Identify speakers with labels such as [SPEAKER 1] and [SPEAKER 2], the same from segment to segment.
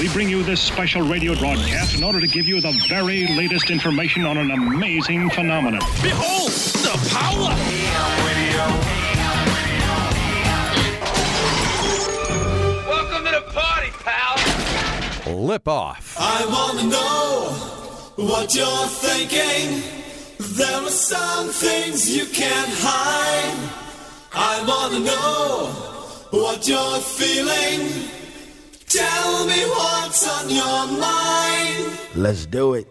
[SPEAKER 1] we bring you this special radio broadcast in order to give you the very latest information on an amazing phenomenon.
[SPEAKER 2] Behold the power! Welcome to the party, pal!
[SPEAKER 3] Lip off.
[SPEAKER 4] I wanna know what you're thinking. There are some things you can't hide. I wanna know what you're feeling. Tell me what's on your mind.
[SPEAKER 5] Let's do it.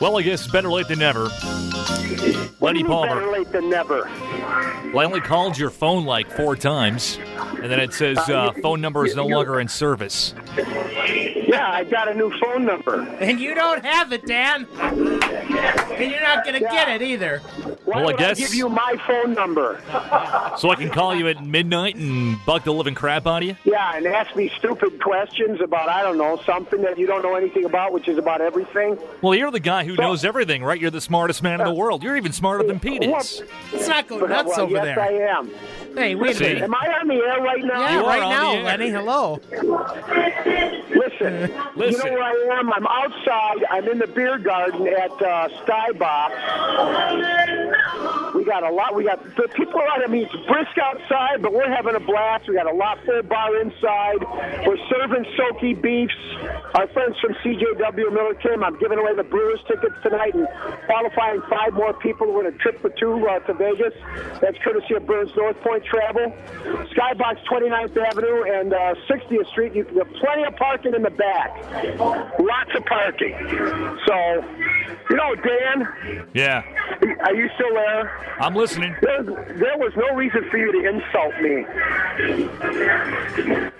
[SPEAKER 6] Well, I guess better late than never. Lenny
[SPEAKER 7] Better
[SPEAKER 6] Palmer.
[SPEAKER 7] late than never.
[SPEAKER 6] Well, I only called your phone like four times, and then it says uh, phone number is no longer in service.
[SPEAKER 7] Yeah, I got a new phone number.
[SPEAKER 8] And you don't have it, Dan. And you're not going to get it either.
[SPEAKER 7] Why
[SPEAKER 6] Well, I
[SPEAKER 7] would
[SPEAKER 6] guess-
[SPEAKER 7] give you my phone number?
[SPEAKER 6] So I can call you at midnight and bug the living crap out of you?
[SPEAKER 7] Yeah, and ask me stupid questions about I don't know something that you don't know anything about, which is about everything.
[SPEAKER 6] Well, you're the guy who knows everything, right? You're the smartest man in the world. You're even smarter than Pete is.
[SPEAKER 8] Let's not go nuts
[SPEAKER 7] well,
[SPEAKER 8] over
[SPEAKER 7] yes,
[SPEAKER 8] there.
[SPEAKER 7] I am.
[SPEAKER 8] Hey, wait a
[SPEAKER 6] See?
[SPEAKER 8] minute.
[SPEAKER 7] Am I on the air right now?
[SPEAKER 8] Yeah,
[SPEAKER 6] You are
[SPEAKER 8] right
[SPEAKER 6] on
[SPEAKER 8] now,
[SPEAKER 6] the air.
[SPEAKER 8] Lenny. Hello.
[SPEAKER 7] Listen, you
[SPEAKER 6] Listen.
[SPEAKER 7] know where I am? I'm outside. I'm in the beer garden at uh, Skybox. We got a lot. We got the people are out. I mean, it's brisk outside, but we're having a blast. We got a lot full bar inside. We're serving soaky beefs. Our friends from CJW Miller Kim. I'm giving away the Brewers tickets tonight and qualifying five more people to win a trip for two uh, to Vegas. That's courtesy of Burns North Point Travel. Skybox 29th Avenue and uh, 60th Street. You can get plenty of parking in the back. Lots of parking. So, you know, Dan,
[SPEAKER 6] Yeah,
[SPEAKER 7] are you still there?
[SPEAKER 6] I'm listening.
[SPEAKER 7] There, there was no reason for you to insult me.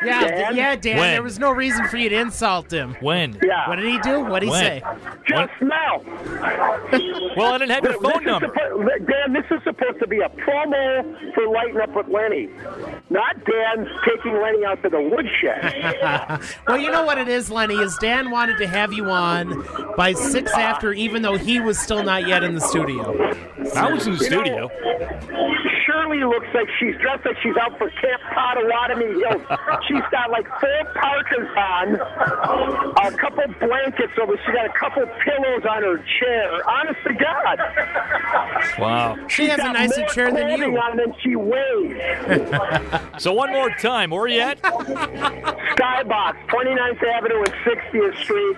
[SPEAKER 8] Yeah,
[SPEAKER 7] Dan?
[SPEAKER 8] yeah, Dan.
[SPEAKER 6] When?
[SPEAKER 8] There was no reason for you to insult him.
[SPEAKER 6] When?
[SPEAKER 7] Yeah.
[SPEAKER 8] What did he do? What did he say?
[SPEAKER 7] Just now.
[SPEAKER 6] Well, I didn't have your phone
[SPEAKER 7] is
[SPEAKER 6] number.
[SPEAKER 7] suppo- Dan, this is supposed to be a promo for Lighting Up with Lenny, not Dan taking Lenny out to the woodshed.
[SPEAKER 8] Well, you know what it is, Lenny, is Dan wanted to have you on by six after, even though he was still not yet in the studio.
[SPEAKER 6] I was in the
[SPEAKER 7] You know,
[SPEAKER 6] studio.
[SPEAKER 7] Shirley looks like she's dressed like she's out for Camp Potawatomi Hills. she's got like four parkas on, a couple blankets over. She's got a couple pillows on her chair. Honest to God.
[SPEAKER 6] Wow.
[SPEAKER 8] She has a
[SPEAKER 7] got
[SPEAKER 8] nicer
[SPEAKER 7] more
[SPEAKER 8] chair than you.
[SPEAKER 7] on than she weighs.
[SPEAKER 6] So one more time, where are you at?
[SPEAKER 7] Skybox, 29th Avenue and 60th Street.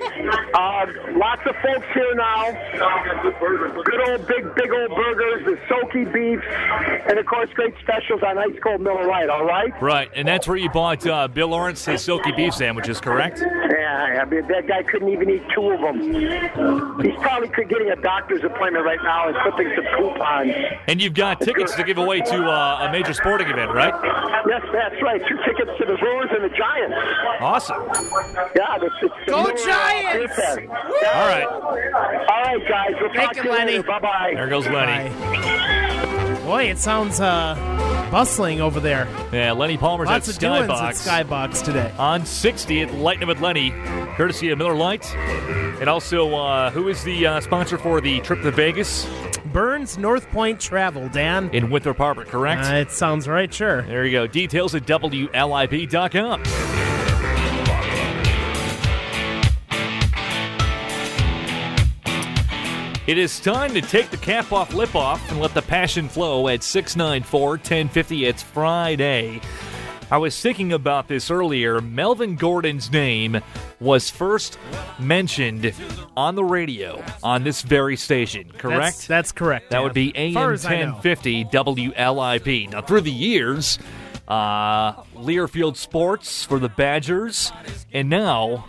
[SPEAKER 7] Uh, lots of folks here now. Good old big, big old burgers, the soaky beefs, and of course, great specials on ice cold Miller Lite. All right.
[SPEAKER 6] Right, and that's where you bought uh, Bill Lawrence his silky beef sandwiches, correct?
[SPEAKER 7] Yeah, I mean, that guy couldn't even eat two of them. He's probably getting a doctor's appointment right now and clipping some coupons.
[SPEAKER 6] And you've got tickets to give away to uh, a major sporting event, right?
[SPEAKER 7] Yes, that's right. Two tickets to the Brewers and the Giants.
[SPEAKER 6] Awesome.
[SPEAKER 7] Yeah, it's, it's
[SPEAKER 8] Go Giants!
[SPEAKER 7] beer.
[SPEAKER 6] All right,
[SPEAKER 7] All right, guys. We'll
[SPEAKER 8] Thank
[SPEAKER 7] talk
[SPEAKER 8] you,
[SPEAKER 7] to you
[SPEAKER 8] Lenny.
[SPEAKER 7] later. Bye bye.
[SPEAKER 6] there goes Lenny.
[SPEAKER 8] Bye. Boy, it sounds uh, bustling over there.
[SPEAKER 6] Yeah, Lenny Palmer's
[SPEAKER 8] Lots
[SPEAKER 6] at
[SPEAKER 8] of doings at
[SPEAKER 6] Skybox
[SPEAKER 8] Skybox today.
[SPEAKER 6] on 60th, Lightning with Lenny, courtesy of Miller Lite. And also, uh, who is the uh, sponsor for the trip to Vegas
[SPEAKER 8] Burns North Point Travel, Dan.
[SPEAKER 6] in Winthrop Harbor, correct?
[SPEAKER 8] Uh, it sounds right, sure.
[SPEAKER 6] There you go. Details at WLIP.com. It is time to take the cap off, lip off, and let the passion flow at 694 1050. It's Friday. I was thinking about this earlier. Melvin Gordon's name was first mentioned on the radio on this very station, correct?
[SPEAKER 8] That's, that's correct.
[SPEAKER 6] That
[SPEAKER 8] Dan.
[SPEAKER 6] would be AM
[SPEAKER 8] far as I know.
[SPEAKER 6] 1050 WLIP. Now, through the years, uh, Learfield Sports for the Badgers, and now,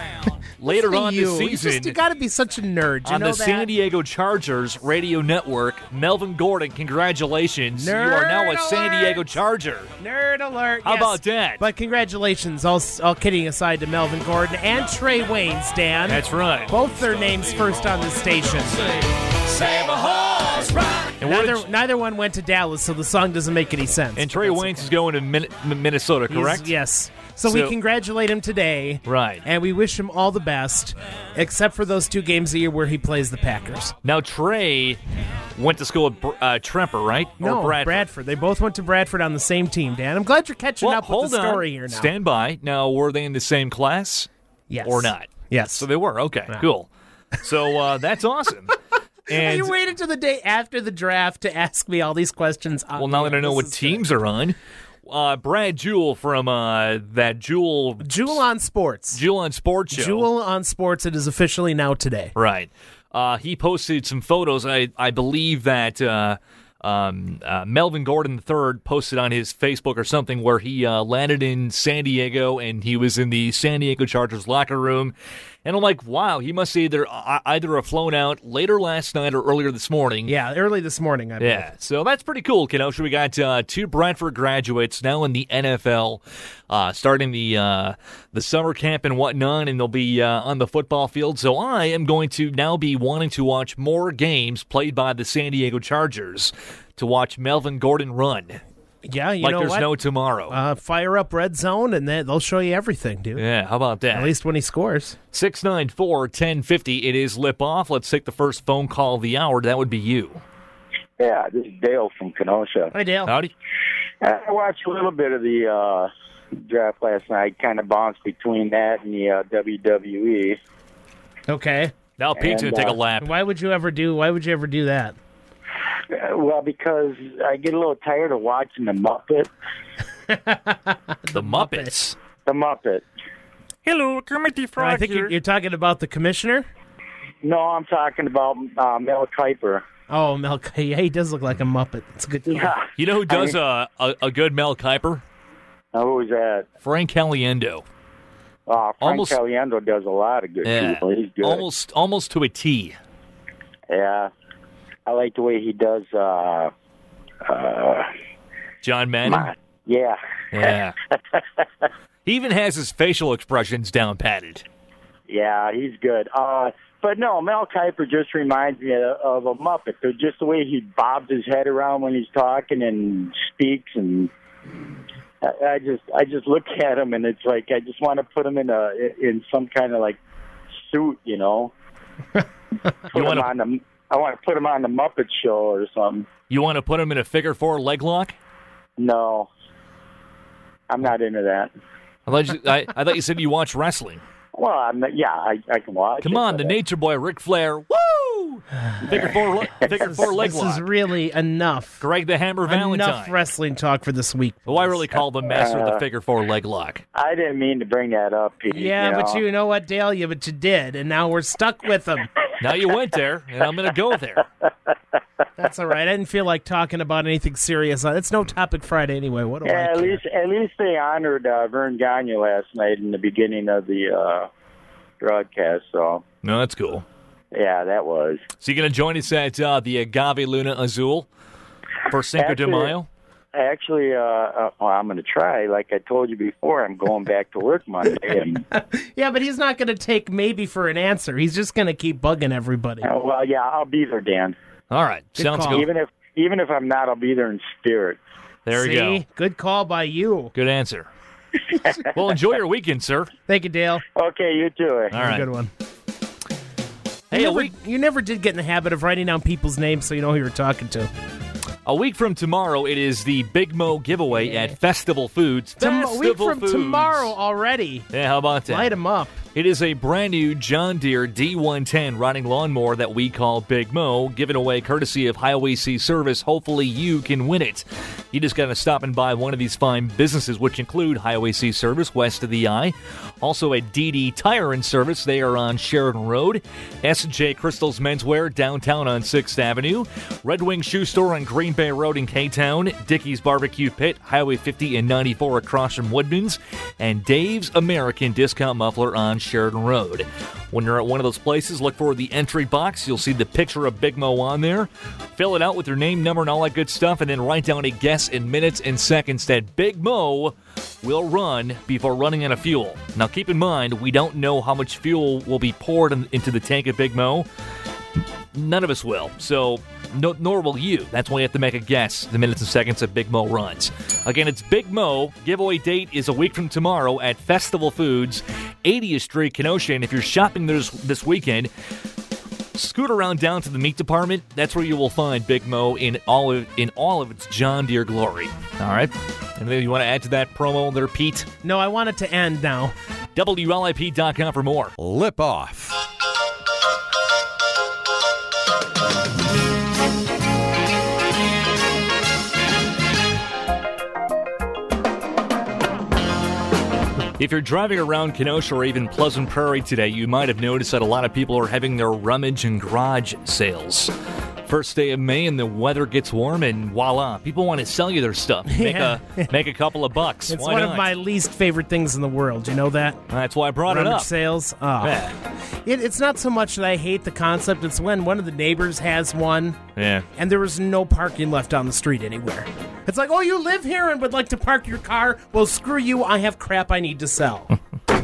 [SPEAKER 6] later on
[SPEAKER 8] you.
[SPEAKER 6] this
[SPEAKER 8] You,
[SPEAKER 6] season,
[SPEAKER 8] just, you got to be such a nerd. You
[SPEAKER 6] on
[SPEAKER 8] know
[SPEAKER 6] the
[SPEAKER 8] that?
[SPEAKER 6] San Diego Chargers radio network, Melvin Gordon, congratulations. Nerd you are now a
[SPEAKER 8] Nerd
[SPEAKER 6] San! Diego Charger.
[SPEAKER 8] Nerd alert.
[SPEAKER 6] How
[SPEAKER 8] yes.
[SPEAKER 6] about that?
[SPEAKER 8] But congratulations, all, all kidding aside, to Melvin Gordon and Trae Waynes, Dan.
[SPEAKER 6] That's right.
[SPEAKER 8] Both their names first on the station.
[SPEAKER 4] Save a horse, ride.
[SPEAKER 6] And, what
[SPEAKER 8] Neither neither one went to Dallas, so the song doesn't make any sense.
[SPEAKER 6] and
[SPEAKER 8] Trae
[SPEAKER 6] Waynes
[SPEAKER 8] okay.
[SPEAKER 6] is going to Min- Minnesota,
[SPEAKER 8] He's-
[SPEAKER 6] correct?
[SPEAKER 8] yes. So, we congratulate him today.
[SPEAKER 6] Right.
[SPEAKER 8] And we wish him all the best, except for those two games a year where he plays the Packers.
[SPEAKER 6] Now Trae went to school at uh, Tremper, right?
[SPEAKER 8] No,
[SPEAKER 6] or Bradford.
[SPEAKER 8] They both went to Bradford on the same team, Dan. I'm glad you're catching
[SPEAKER 6] Well,
[SPEAKER 8] up
[SPEAKER 6] hold
[SPEAKER 8] with the
[SPEAKER 6] on.
[SPEAKER 8] story here now.
[SPEAKER 6] Stand by. Now, were they in the same class
[SPEAKER 8] yes.
[SPEAKER 6] or not?
[SPEAKER 8] Yes.
[SPEAKER 6] So they were. Okay, cool. So uh, that's awesome.
[SPEAKER 8] And you waited to the day after the draft to ask me all these questions. on
[SPEAKER 6] well, now that I know what teams are on, uh, Brad Jewell from uh, that Jewel.
[SPEAKER 8] Jewel on Sports.
[SPEAKER 6] Jewel on Sports Show.
[SPEAKER 8] Jewel on Sports. It is officially now today.
[SPEAKER 6] Right. Uh, he posted some photos. I I believe that uh, um, uh, Melvin Gordon III posted on his Facebook or something where he uh, landed in San Diego and he was in the San Diego Chargers locker room. And I'm like, wow, he must either uh, either have flown out later last night or earlier this morning.
[SPEAKER 8] Yeah, early this morning. I believe.
[SPEAKER 6] Yeah, so that's pretty cool. So we got uh, two Bradford graduates now in the NFL, uh, starting the uh, the summer camp and whatnot, and they'll be uh, on the football field. So I am going to now be wanting to watch more games played by the San Diego Chargers to watch Melvin Gordon run
[SPEAKER 8] Yeah, you
[SPEAKER 6] like
[SPEAKER 8] know
[SPEAKER 6] there's
[SPEAKER 8] what?
[SPEAKER 6] no tomorrow.
[SPEAKER 8] uh, fire up red zone, and then they'll show you everything, dude.
[SPEAKER 6] yeah, how about that?
[SPEAKER 8] At least when he scores.
[SPEAKER 6] 694 1050. It is lip off. Let's take the first phone call of the hour. That would be you.
[SPEAKER 9] Yeah, this is Dale from Kenosha.
[SPEAKER 8] Hi, Dale.
[SPEAKER 6] Howdy.
[SPEAKER 9] I watched a little bit of the uh, draft last night. Kind of bounced between that and the uh, WWE.
[SPEAKER 8] Okay.
[SPEAKER 6] Now Pete's
[SPEAKER 9] And,
[SPEAKER 6] going to take a
[SPEAKER 9] uh,
[SPEAKER 6] lap.
[SPEAKER 8] Why would you ever do? Why would you ever do that?
[SPEAKER 9] Uh, Well, because I get a little tired of watching the Muppet.
[SPEAKER 6] The Muppets.
[SPEAKER 9] The Muppet.
[SPEAKER 6] Hello, Kermit the Frog
[SPEAKER 8] I think you're, you're talking about the commissioner.
[SPEAKER 9] No, I'm talking about uh, Mel Kiper.
[SPEAKER 8] Oh, Mel. Yeah, he does look like a muppet. It's a good.
[SPEAKER 9] Yeah.
[SPEAKER 6] You know who
[SPEAKER 9] I
[SPEAKER 6] does
[SPEAKER 9] mean-
[SPEAKER 6] a, a, a good Mel Kiper?
[SPEAKER 9] Who was that?
[SPEAKER 6] Frank Caliendo.
[SPEAKER 9] Uh, Frank
[SPEAKER 6] Almost-
[SPEAKER 9] Caliendo does a lot of good
[SPEAKER 6] Yeah.
[SPEAKER 9] people. He's good.
[SPEAKER 6] Almost almost to a T.
[SPEAKER 9] Yeah. I like the way he does. Uh, uh,
[SPEAKER 6] John Madden.
[SPEAKER 9] my, yeah.
[SPEAKER 6] Yeah. he even has his facial expressions down patted.
[SPEAKER 9] Yeah, he's good. Uh, but no, Mel Kiper just reminds me of, of a Muppet. They're just the way he bobs his head around when he's talking and speaks, and I, I just, I just look at him and it's like I just want to put him in a in some kind of like suit, you know. put him
[SPEAKER 6] wanna-
[SPEAKER 9] on the, I want to put him on the Muppet Show or something.
[SPEAKER 6] You want to put him in a figure four leg lock?
[SPEAKER 9] No, I'm not into that.
[SPEAKER 6] I thought you, I, I thought you said you watch wrestling.
[SPEAKER 9] Well, I'm yeah, I, I can watch.
[SPEAKER 6] Come
[SPEAKER 9] it,
[SPEAKER 6] on, the Nature Boy, Ric Flair. Woo! Figure four, le- figure four leg
[SPEAKER 8] This is really enough.
[SPEAKER 6] Greg the Hammer
[SPEAKER 8] Enough
[SPEAKER 6] Valentine.
[SPEAKER 8] wrestling talk for this week.
[SPEAKER 6] Who I really call the master of the figure four leg lock.
[SPEAKER 9] I didn't mean to bring that up, Pete.
[SPEAKER 8] Yeah,
[SPEAKER 9] you
[SPEAKER 8] but
[SPEAKER 9] know?
[SPEAKER 8] you know what, Dale? Yeah, but you did, and now we're stuck with them.
[SPEAKER 6] Now you went there, and I'm going to go there.
[SPEAKER 8] That's all right. I didn't feel like talking about anything serious. It's no topic Friday anyway. What do
[SPEAKER 9] Yeah,
[SPEAKER 8] I
[SPEAKER 9] at
[SPEAKER 8] care?
[SPEAKER 9] least at least they honored uh, Verne Gagne last night in the beginning of the uh, broadcast. So
[SPEAKER 6] No, that's cool.
[SPEAKER 9] Yeah, that was.
[SPEAKER 6] So you going to join us at uh, the Agave Luna Azul for Cinco de Mayo?
[SPEAKER 9] Actually, uh, uh, well, I'm going to try. Like I told you before, I'm going back to work Monday. And,
[SPEAKER 8] Yeah, but he's not going to take maybe for an answer. He's just going to keep bugging everybody.
[SPEAKER 9] well, yeah, I'll be there, Dan.
[SPEAKER 6] All right, sounds
[SPEAKER 8] call.
[SPEAKER 6] good.
[SPEAKER 9] Even if even if I'm not, I'll be there in spirit.
[SPEAKER 6] There
[SPEAKER 8] See?
[SPEAKER 6] you go.
[SPEAKER 8] Good call by you.
[SPEAKER 6] Good answer. well, enjoy your weekend, sir.
[SPEAKER 8] Thank you, Dale.
[SPEAKER 9] Okay, you too.
[SPEAKER 6] All right.
[SPEAKER 8] Good one.
[SPEAKER 6] Hey,
[SPEAKER 8] you, never,
[SPEAKER 6] week,
[SPEAKER 8] you never did get in the habit of writing down people's names so you know who you're talking to.
[SPEAKER 6] a week from tomorrow, it is the Big Mo giveaway at Festival Foods.
[SPEAKER 8] Tom- a
[SPEAKER 6] Festival
[SPEAKER 8] week from
[SPEAKER 6] Foods.
[SPEAKER 8] tomorrow already.
[SPEAKER 6] Yeah, how about that?
[SPEAKER 8] Light them up.
[SPEAKER 6] It is a brand new John Deere D110 riding lawnmower that we call Big Mo, given away courtesy of Highway C Service. Hopefully, you can win it. You just got to stop and buy one of these fine businesses, which include Highway C Service west of the I, also a DD Tire and Service. They are on Sheridan Road, SJ Crystals Menswear downtown on 6th Avenue, Red Wing Shoe Store on Green Bay Road in K Town, Dickey's Barbecue Pit, Highway 50 and 94 across from Woodman's, and Dave's American Discount Muffler on Sheridan Road. When you're at one of those places, look for the entry box. You'll see the picture of Big Mo on there. Fill it out with your name, number, and all that good stuff, and then write down a guess in minutes and seconds that Big Mo will run before running out of fuel. Now, keep in mind, we don't know how much fuel will be poured in, into the tank of Big Mo. None of us will. So no, nor will you. That's why you have to make a guess the minutes and seconds that Big Mo runs. Again, it's Big Mo. Giveaway date is a week from tomorrow at Festival Foods, 80th Street, Kenosha. And if you're shopping this, this weekend, scoot around down to the meat department. That's where you will find Big Mo in all of, in all of its John Deere glory. All right? Anything you want to add to that promo there, Pete?
[SPEAKER 8] No, I want it to end now.
[SPEAKER 6] WLIP.com for more.
[SPEAKER 5] Lip off.
[SPEAKER 6] If you're driving around Kenosha or even Pleasant Prairie today, you might have noticed that a lot of people are having their rummage and garage sales. First day of May and the weather gets warm and voila, people want to sell you their stuff. Make
[SPEAKER 8] Yeah.
[SPEAKER 6] a make a couple of bucks.
[SPEAKER 8] It's
[SPEAKER 6] Why
[SPEAKER 8] one
[SPEAKER 6] not?
[SPEAKER 8] of my least favorite things in the world. You know that?
[SPEAKER 6] That's why I brought it up.
[SPEAKER 8] sales. Oh.
[SPEAKER 6] Yeah.
[SPEAKER 8] It, it's not so much that I hate the concept. It's when one of the neighbors has one,
[SPEAKER 6] Yeah.
[SPEAKER 8] and there was no parking left on the street anywhere. It's like, oh, you live here and would like to park your car? Well, screw you. I have crap I need to sell.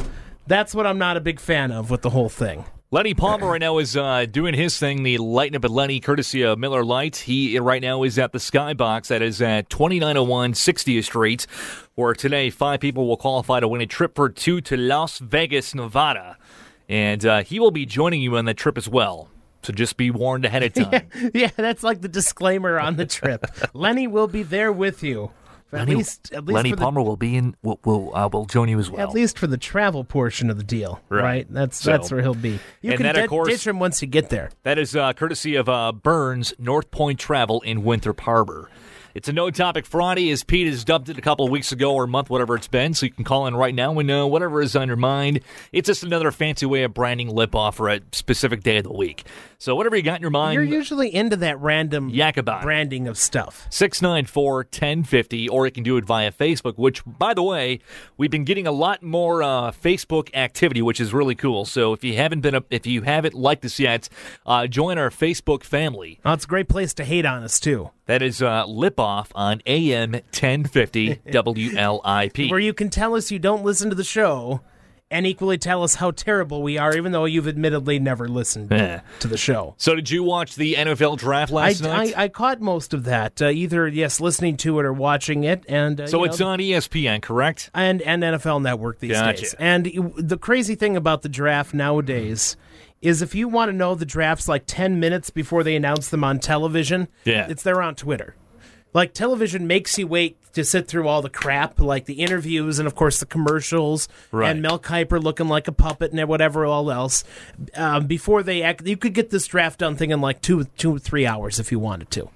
[SPEAKER 8] That's what I'm not a big fan of with the whole thing.
[SPEAKER 6] Lenny Palmer right now is uh, doing his thing, the Lighten Up at Lenny, courtesy of Miller Lite. He right now is at the Skybox that is at 2901 60th Street, where today five people will qualify to win a trip for two to Las Vegas, Nevada. And uh, he will be joining you on that trip as well. So just be warned ahead of time.
[SPEAKER 8] Yeah, that's like the disclaimer on the trip. Lenny will be there with you. At
[SPEAKER 6] Lenny,
[SPEAKER 8] least, at least
[SPEAKER 6] Lenny
[SPEAKER 8] for the-
[SPEAKER 6] Palmer will be in. Will will, uh, will join you as well.
[SPEAKER 8] At least for the travel portion of the deal,
[SPEAKER 6] Right.
[SPEAKER 8] right? That's
[SPEAKER 6] So-
[SPEAKER 8] that's where he'll be. You
[SPEAKER 6] And
[SPEAKER 8] can
[SPEAKER 6] that, of course-
[SPEAKER 8] ditch him once you get there.
[SPEAKER 6] That is uh, courtesy of uh, Burns North Point Travel in Winthrop Harbor. It's a no topic Friday, as Pete has dubbed it a couple of weeks ago or a month, whatever it's been. So you can call in right now and know whatever is on your mind. It's just another fancy way of branding lip off for a specific day of the week. So whatever you got in your mind,
[SPEAKER 8] You're usually into that random
[SPEAKER 6] yak about
[SPEAKER 8] branding of stuff.
[SPEAKER 6] 694 1050, or you can do it via Facebook, which, by the way, we've been getting a lot more uh, Facebook activity, which is really cool. So if you haven't been, if you haven't liked us yet, uh, join our Facebook family.
[SPEAKER 8] Oh, it's a great place to hate on us too,
[SPEAKER 6] That is uh, Lip Off on AM 1050 WLIP.
[SPEAKER 8] where you can tell us you don't listen to the show, and equally tell us how terrible we are, even though you've admittedly never listened
[SPEAKER 6] Eh.
[SPEAKER 8] to the show.
[SPEAKER 6] So did you watch the NFL draft last
[SPEAKER 8] I,
[SPEAKER 6] night?
[SPEAKER 8] I caught most of that, uh, either yes, listening to it or watching it, and uh,
[SPEAKER 6] so it's
[SPEAKER 8] know,
[SPEAKER 6] on ESPN, correct?
[SPEAKER 8] and and NFL Network these
[SPEAKER 6] Gotcha.
[SPEAKER 8] days. And the crazy thing about the draft nowadays is if you want to know the drafts like 10 minutes before they announce them on television,
[SPEAKER 6] Yeah.
[SPEAKER 8] it's there on Twitter. Like television makes you wait to sit through all the crap, like the interviews and of course the commercials,
[SPEAKER 6] Right.
[SPEAKER 8] and Mel Kiper looking like a puppet and whatever all else. Um, before they act, you could get this draft done thing in like two, two, three hours if you wanted to.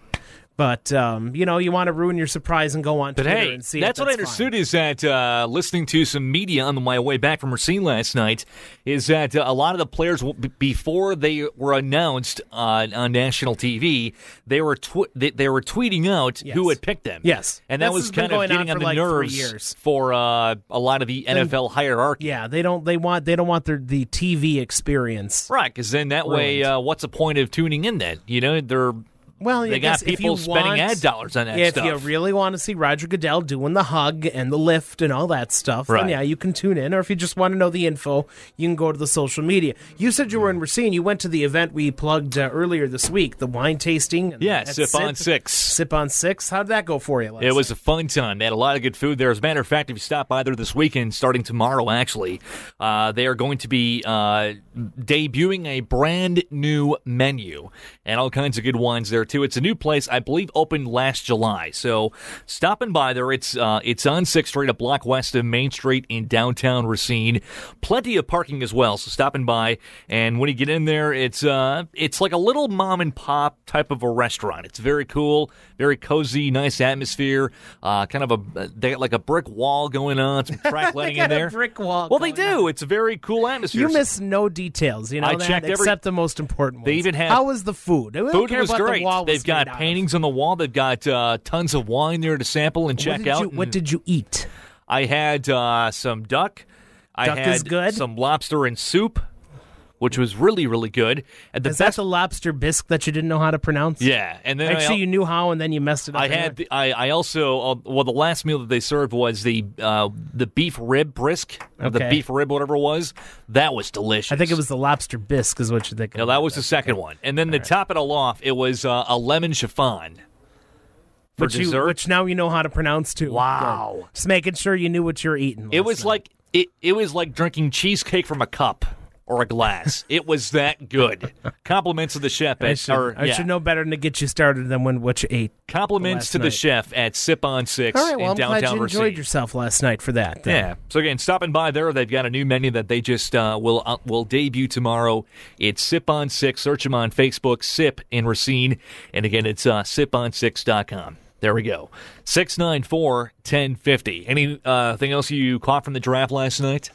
[SPEAKER 8] But um, you know, you want to ruin your surprise and go on
[SPEAKER 6] But
[SPEAKER 8] Twitter
[SPEAKER 6] hey,
[SPEAKER 8] and see.
[SPEAKER 6] that's what I
[SPEAKER 8] fine.
[SPEAKER 6] understood is that uh, listening to some media on my way back from Racine last night is that uh, a lot of the players, before they were announced uh, on national TV, they were tw- they, they were tweeting out who
[SPEAKER 8] Yes.
[SPEAKER 6] had picked them.
[SPEAKER 8] Yes.
[SPEAKER 6] and that
[SPEAKER 8] This
[SPEAKER 6] was kind of
[SPEAKER 8] on
[SPEAKER 6] getting on,
[SPEAKER 8] for
[SPEAKER 6] the
[SPEAKER 8] like
[SPEAKER 6] nerves
[SPEAKER 8] years.
[SPEAKER 6] for uh, a lot of the NFL hierarchy.
[SPEAKER 8] Yeah, they don't. They want. They don't want their the TV experience.
[SPEAKER 6] Right, because then that way,
[SPEAKER 8] Ruined.
[SPEAKER 6] uh, what's the point of tuning in? Then you know they're
[SPEAKER 8] Well,
[SPEAKER 6] They got
[SPEAKER 8] if
[SPEAKER 6] people spending
[SPEAKER 8] want-
[SPEAKER 6] ad dollars on that
[SPEAKER 8] if
[SPEAKER 6] stuff.
[SPEAKER 8] you really want to see Roger Goodell doing the hug and the lift and all that stuff,
[SPEAKER 6] Right.
[SPEAKER 8] then yeah, you can tune in. Or if you just want to know the info, you can go to the social media. You said you were in Racine. You went to the event we plugged uh, earlier this week, the wine tasting.
[SPEAKER 6] Yeah,
[SPEAKER 8] at
[SPEAKER 6] Sip on Six.
[SPEAKER 8] Sip on Six. How did that go for you? Last
[SPEAKER 6] It was a fun time. They had a lot of good food there. As a matter of fact, if you stop by there this weekend, starting tomorrow, actually, uh, they are going to be uh, debuting a brand new menu and all kinds of good wines there too. It's a new place, I believe, opened last July. So stopping by there, it's uh, it's on Sixth Street, a block west of Main Street in downtown Racine. Plenty of parking as well. So stopping by, and when you get in there, it's uh, it's like a little mom and pop type of a restaurant. It's very cool, very cozy, nice atmosphere. Uh, kind of a they got like a brick wall going on, some track lighting
[SPEAKER 8] got
[SPEAKER 6] in
[SPEAKER 8] a
[SPEAKER 6] there.
[SPEAKER 8] brick wall
[SPEAKER 6] Well, they
[SPEAKER 8] going
[SPEAKER 6] do. It's a very cool atmosphere.
[SPEAKER 8] You miss no details, you know
[SPEAKER 6] I
[SPEAKER 8] that,
[SPEAKER 6] checked every-
[SPEAKER 8] except the most important ones.
[SPEAKER 6] They even have-
[SPEAKER 8] how was the food? We
[SPEAKER 6] Food was great.
[SPEAKER 8] The was
[SPEAKER 6] They've got
[SPEAKER 8] made out of.
[SPEAKER 6] paintings on the wall. They've got uh, tons of wine there to sample and check
[SPEAKER 8] did
[SPEAKER 6] out.
[SPEAKER 8] You, what did you eat?
[SPEAKER 6] I had uh, some duck. I
[SPEAKER 8] Duck
[SPEAKER 6] had
[SPEAKER 8] is good?
[SPEAKER 6] some lobster and soup, which was really really good. And the
[SPEAKER 8] Is that the lobster bisque that you didn't know how to pronounce?
[SPEAKER 6] yeah. And then I
[SPEAKER 8] Actually,
[SPEAKER 6] al-
[SPEAKER 8] you knew how, and then you messed it up.
[SPEAKER 6] I had the, I I also uh, well the last meal that they served was the uh, the beef rib brisk or the beef rib whatever it was that was delicious.
[SPEAKER 8] I think it was the lobster bisque, is what you think.
[SPEAKER 6] No, that was the second one, and then to top it all off, it was uh, a lemon chiffon for
[SPEAKER 8] which, you,
[SPEAKER 6] dessert.
[SPEAKER 8] which now you know how to pronounce too.
[SPEAKER 6] Wow.
[SPEAKER 8] Good. Just making sure you knew what you were eating.
[SPEAKER 6] it was
[SPEAKER 8] night.
[SPEAKER 6] like it it was like drinking cheesecake from a cup or a glass. it was that good. Compliments to the chef
[SPEAKER 8] I
[SPEAKER 6] at
[SPEAKER 8] should,
[SPEAKER 6] or,
[SPEAKER 8] I
[SPEAKER 6] yeah.
[SPEAKER 8] should know better than to get you started than when what you ate.
[SPEAKER 6] Compliments to the chef at Sip on Six
[SPEAKER 8] All right, well,
[SPEAKER 6] in
[SPEAKER 8] I'm glad
[SPEAKER 6] downtown
[SPEAKER 8] you enjoyed yourself last night for that. then.
[SPEAKER 6] Yeah. So again, stopping by there, they've got a new menu that they just uh, will uh, will debut tomorrow. It's Sip on Six. Search them on Facebook, Sip in Racine, and again, it's uh, SipOn6.com. There we go. 694-1050. Anything uh, else you caught from the draft last night?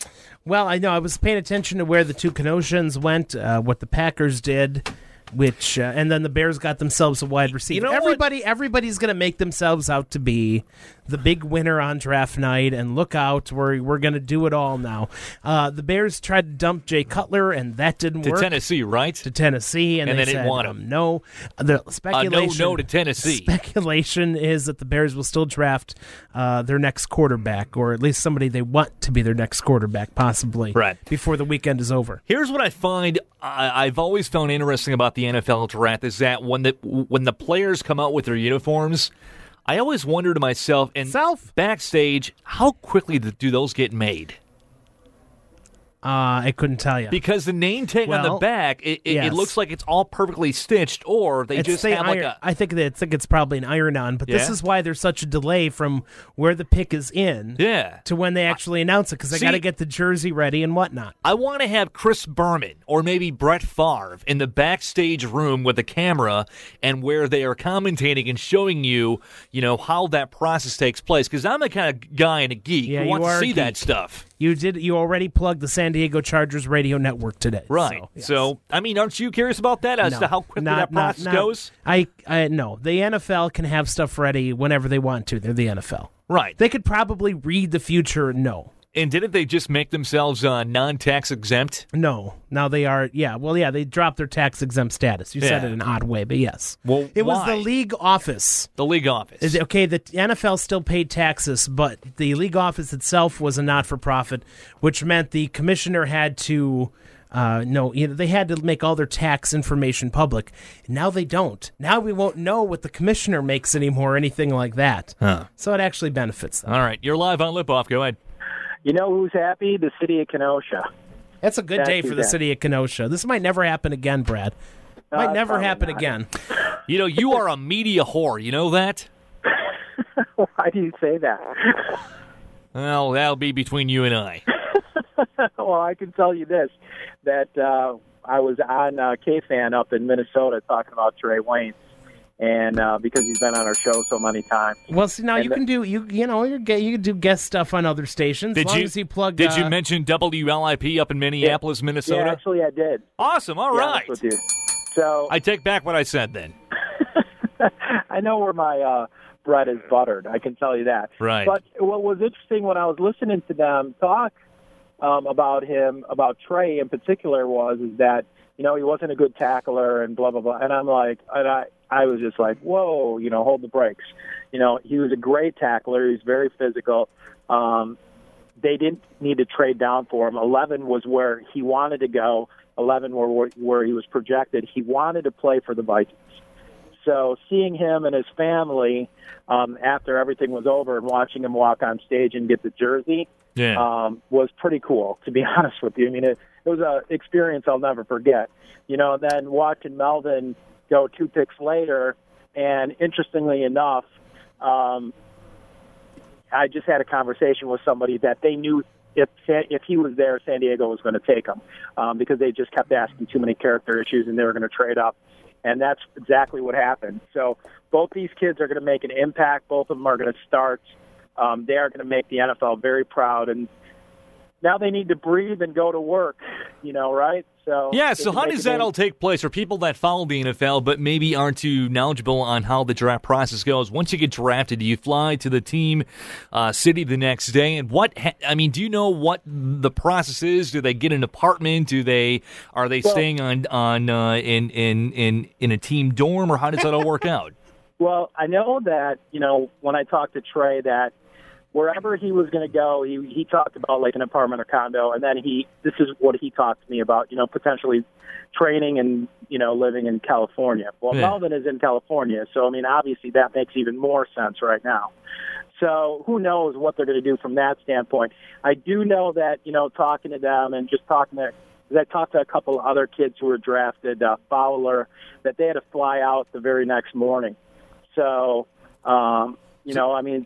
[SPEAKER 8] Well, I know I was paying attention to where the two Kenoshans went, uh, what the Packers did, which, uh, and then the Bears got themselves a wide receiver.
[SPEAKER 6] know what?
[SPEAKER 8] everybody, everybody's going to make themselves out to be the big winner on draft night, and look out, we're we're going to do it all now. Uh, the Bears tried to dump Jay Cutler, and that didn't
[SPEAKER 6] To
[SPEAKER 8] work.
[SPEAKER 6] To Tennessee, right?
[SPEAKER 8] To Tennessee, and,
[SPEAKER 6] And
[SPEAKER 8] they
[SPEAKER 6] they didn't
[SPEAKER 8] said,
[SPEAKER 6] want
[SPEAKER 8] um,
[SPEAKER 6] him.
[SPEAKER 8] no. The speculation,
[SPEAKER 6] no to Tennessee.
[SPEAKER 8] Speculation is that the Bears will still draft uh, their next quarterback, or at least somebody they want to be their next quarterback, possibly
[SPEAKER 6] Right.
[SPEAKER 8] before the weekend is over.
[SPEAKER 6] Here's what I find I, I've always found interesting about the NFL draft is that when the when the players come out with their uniforms, I always wonder to myself and
[SPEAKER 8] Self?
[SPEAKER 6] backstage how quickly do those get made?
[SPEAKER 8] Uh, I couldn't tell you.
[SPEAKER 6] Because the name tag on the back, it, it,
[SPEAKER 8] yes.
[SPEAKER 6] it looks like it's all perfectly stitched, or they
[SPEAKER 8] It's
[SPEAKER 6] just have like a.
[SPEAKER 8] I think that I think it's probably an iron-on, but this is why there's such a delay from where the pick is in
[SPEAKER 6] Yeah.
[SPEAKER 8] to when they actually announce it because they got to get the jersey ready and whatnot.
[SPEAKER 6] I want to have Chris Berman or maybe Brett Favre in the backstage room with a camera and where they are commentating and showing you, you know, how that process takes place. Because I'm the kind of guy and a geek
[SPEAKER 8] Yeah,
[SPEAKER 6] who wants to see that stuff.
[SPEAKER 8] You did. You already plugged the San Diego Chargers radio network today,
[SPEAKER 6] Right.
[SPEAKER 8] So, yes.
[SPEAKER 6] So, I mean, aren't you curious about that as
[SPEAKER 8] No,
[SPEAKER 6] to how quickly
[SPEAKER 8] not-
[SPEAKER 6] that process
[SPEAKER 8] not-
[SPEAKER 6] goes?
[SPEAKER 8] I, I no. The NFL can have stuff ready whenever they want to. They're the NFL.
[SPEAKER 6] Right.
[SPEAKER 8] They could probably read the future. No,
[SPEAKER 6] and didn't they just make themselves uh, non-tax exempt?
[SPEAKER 8] no. Now they are. Yeah. Well, yeah. They dropped their tax exempt status. You said
[SPEAKER 6] Yeah.
[SPEAKER 8] it in an odd way, but yes.
[SPEAKER 6] Well,
[SPEAKER 8] it was the league office.
[SPEAKER 6] The league office.
[SPEAKER 8] Is it- okay, the NFL still paid taxes, but the league office itself was a not-for-profit, which meant the commissioner had to. Uh, no, you know, they had to make all their tax information public. Now they don't. Now we won't know what the commissioner makes anymore, or anything like that. So it actually benefits them.
[SPEAKER 6] All right. You're live on Lip Off. Go ahead.
[SPEAKER 3] You know who's happy? The city of Kenosha.
[SPEAKER 8] That's a good
[SPEAKER 3] That's
[SPEAKER 8] day for the
[SPEAKER 3] exact-
[SPEAKER 8] city of Kenosha. This might never happen again, Brad. Might
[SPEAKER 3] Uh,
[SPEAKER 8] never happen
[SPEAKER 3] not.
[SPEAKER 8] again.
[SPEAKER 6] You know, you are a media whore. You know that?
[SPEAKER 3] Why do you say that?
[SPEAKER 6] Well, that'll be between you and I.
[SPEAKER 3] well, I can tell you this: that uh, I was on uh, K-Fan up in Minnesota talking about Trae Wayne, and uh, because he's been on our show so many times.
[SPEAKER 8] Well, see now
[SPEAKER 3] And
[SPEAKER 8] you
[SPEAKER 3] the-
[SPEAKER 8] can do you you know you get you can do guest stuff on other stations
[SPEAKER 6] Did
[SPEAKER 8] as long
[SPEAKER 6] you
[SPEAKER 8] as you plug.
[SPEAKER 6] Did
[SPEAKER 8] uh,
[SPEAKER 6] you mention WLIP up in Minneapolis,
[SPEAKER 3] Yeah,
[SPEAKER 6] Minnesota?
[SPEAKER 3] actually, I did.
[SPEAKER 6] Awesome. All
[SPEAKER 3] to
[SPEAKER 6] right.
[SPEAKER 3] With you. So
[SPEAKER 6] I take back what I said then.
[SPEAKER 3] I know where my uh, bread is buttered. I can tell you that.
[SPEAKER 6] Right.
[SPEAKER 3] But what was interesting when I was listening to them talk um, about him, about Trae in particular, was is that you know he wasn't a good tackler and blah blah blah. And I'm like, and I I was just like, whoa, you know, hold the brakes. You know, he was a great tackler. He's very physical. Um, they didn't need to trade down for him. 11 was where he wanted to go. 11 were where, he was projected. He wanted to play for the Vikings. So seeing him and his family um, after everything was over and watching him walk on stage and get the jersey
[SPEAKER 6] Yeah.
[SPEAKER 3] um, was pretty cool, to be honest with you. I mean, it, it was an experience I'll never forget. You know, and then watching Melvin go two picks later, and interestingly enough, um, I just had a conversation with somebody that they knew if if he was there, San Diego was going to take him um, because they just kept asking too many character issues, and they were going to trade up. And that's exactly what happened. So both these kids are going to make an impact. Both of them are going to start. Um, they are going to make the NFL very proud. And now they need to breathe and go to work you know, right? So
[SPEAKER 6] Yeah, so how does that all take place for people that follow the NFL but maybe aren't too knowledgeable on how the draft process goes? Once you get drafted, do you fly to the team uh, city the next day? And what ha- I mean, do you know what the process is? Do they get an apartment? Do they are they
[SPEAKER 3] Well-
[SPEAKER 6] staying on on uh, in in in in a team dorm or how does that all work out?
[SPEAKER 3] Well, I know that you know when I talked to Trae that wherever he was going to go, he he talked about like an apartment or condo, and then he this is what he talked to me about, you know, potentially training and you know living in California. Well,
[SPEAKER 6] Yeah.
[SPEAKER 3] Melvin is in California, so I mean, obviously that makes even more sense right now. So who knows what they're going to do from that standpoint? I do know that you know talking to them and just talking to. I talked to a couple of other kids who were drafted, uh, Fowler, that they had to fly out the very next morning. So, um, you know, I mean,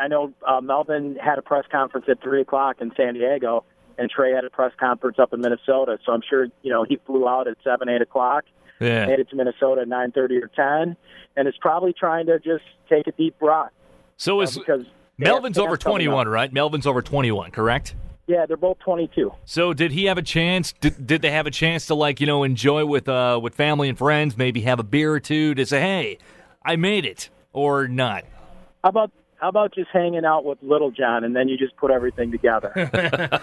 [SPEAKER 3] I know uh, Melvin had a press conference at three o'clock in San Diego, and Trae had a press conference up in Minnesota. So I'm sure you know he flew out at seven, eight o'clock,
[SPEAKER 6] Yeah.
[SPEAKER 3] made it to Minnesota at nine thirty or ten, and is probably trying to just take a deep breath
[SPEAKER 6] So
[SPEAKER 3] uh,
[SPEAKER 6] is
[SPEAKER 3] because
[SPEAKER 6] Melvin's over 21, right? Melvin's over 21, correct?
[SPEAKER 3] Yeah, they're both 22.
[SPEAKER 6] So did he have a chance? Did, did they have a chance to like you know enjoy with uh with family and friends? Maybe have a beer or two to say, hey, I made it, or not?
[SPEAKER 3] How about how about just hanging out with Little John, and then you just put everything together?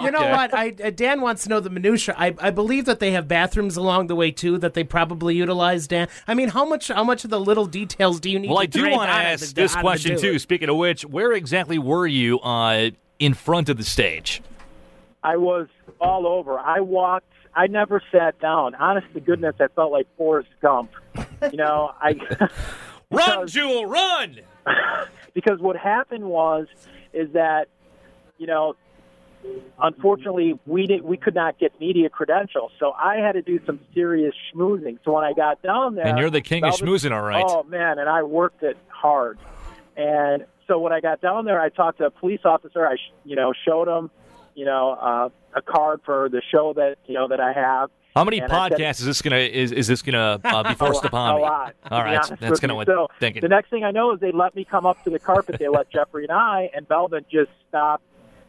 [SPEAKER 8] You know
[SPEAKER 6] Okay.
[SPEAKER 8] what? I uh, Dan wants to know the minutia. I, I believe that they have bathrooms along the way too that they probably utilize. Dan, I mean, how much how much of the little details do you need?
[SPEAKER 6] Well,
[SPEAKER 8] to
[SPEAKER 6] I do want to ask
[SPEAKER 8] the-
[SPEAKER 6] this
[SPEAKER 8] out of the
[SPEAKER 6] question
[SPEAKER 8] dude?
[SPEAKER 6] too. Speaking of which, where exactly were you uh, in front of the stage?
[SPEAKER 3] I was all over. I walked. I never sat down. Honest to goodness, I felt like Forrest Gump. You know, I
[SPEAKER 6] Run, Jewel, run!
[SPEAKER 3] because what happened was is that you know unfortunately we did we could not get media credentials. So i had to do some serious schmoozing. So when i got down there
[SPEAKER 6] And you're the king of schmoozing, all right.
[SPEAKER 3] oh man and i worked it hard. And so when i got down there i talked to a police officer. I sh- you know showed him you know uh, a card for the show that you know that i have
[SPEAKER 6] How many
[SPEAKER 3] and I said-
[SPEAKER 6] podcasts is this gonna is, is this gonna uh, be forced
[SPEAKER 3] a,
[SPEAKER 6] upon
[SPEAKER 3] a
[SPEAKER 6] me?
[SPEAKER 3] lot. to
[SPEAKER 6] All right, that's, that's kind of what
[SPEAKER 3] so
[SPEAKER 6] thinking.
[SPEAKER 3] The next thing I know is they let me come up to the carpet. They let Jeffrey and I, and Melvin just stopped,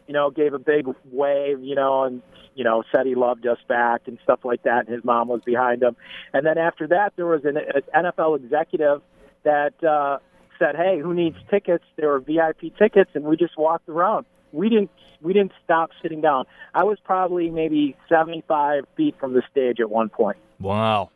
[SPEAKER 3] you know, gave a big wave, you know, and you know said he loved us back and stuff like that. And his mom was behind him. And then after that, there was an, an NFL executive that uh, said, "Hey, who needs tickets?" There were VIP tickets, and we just walked around. We didn't we didn't stop sitting down. I was probably maybe 75 feet from the stage at one point
[SPEAKER 6] Wow,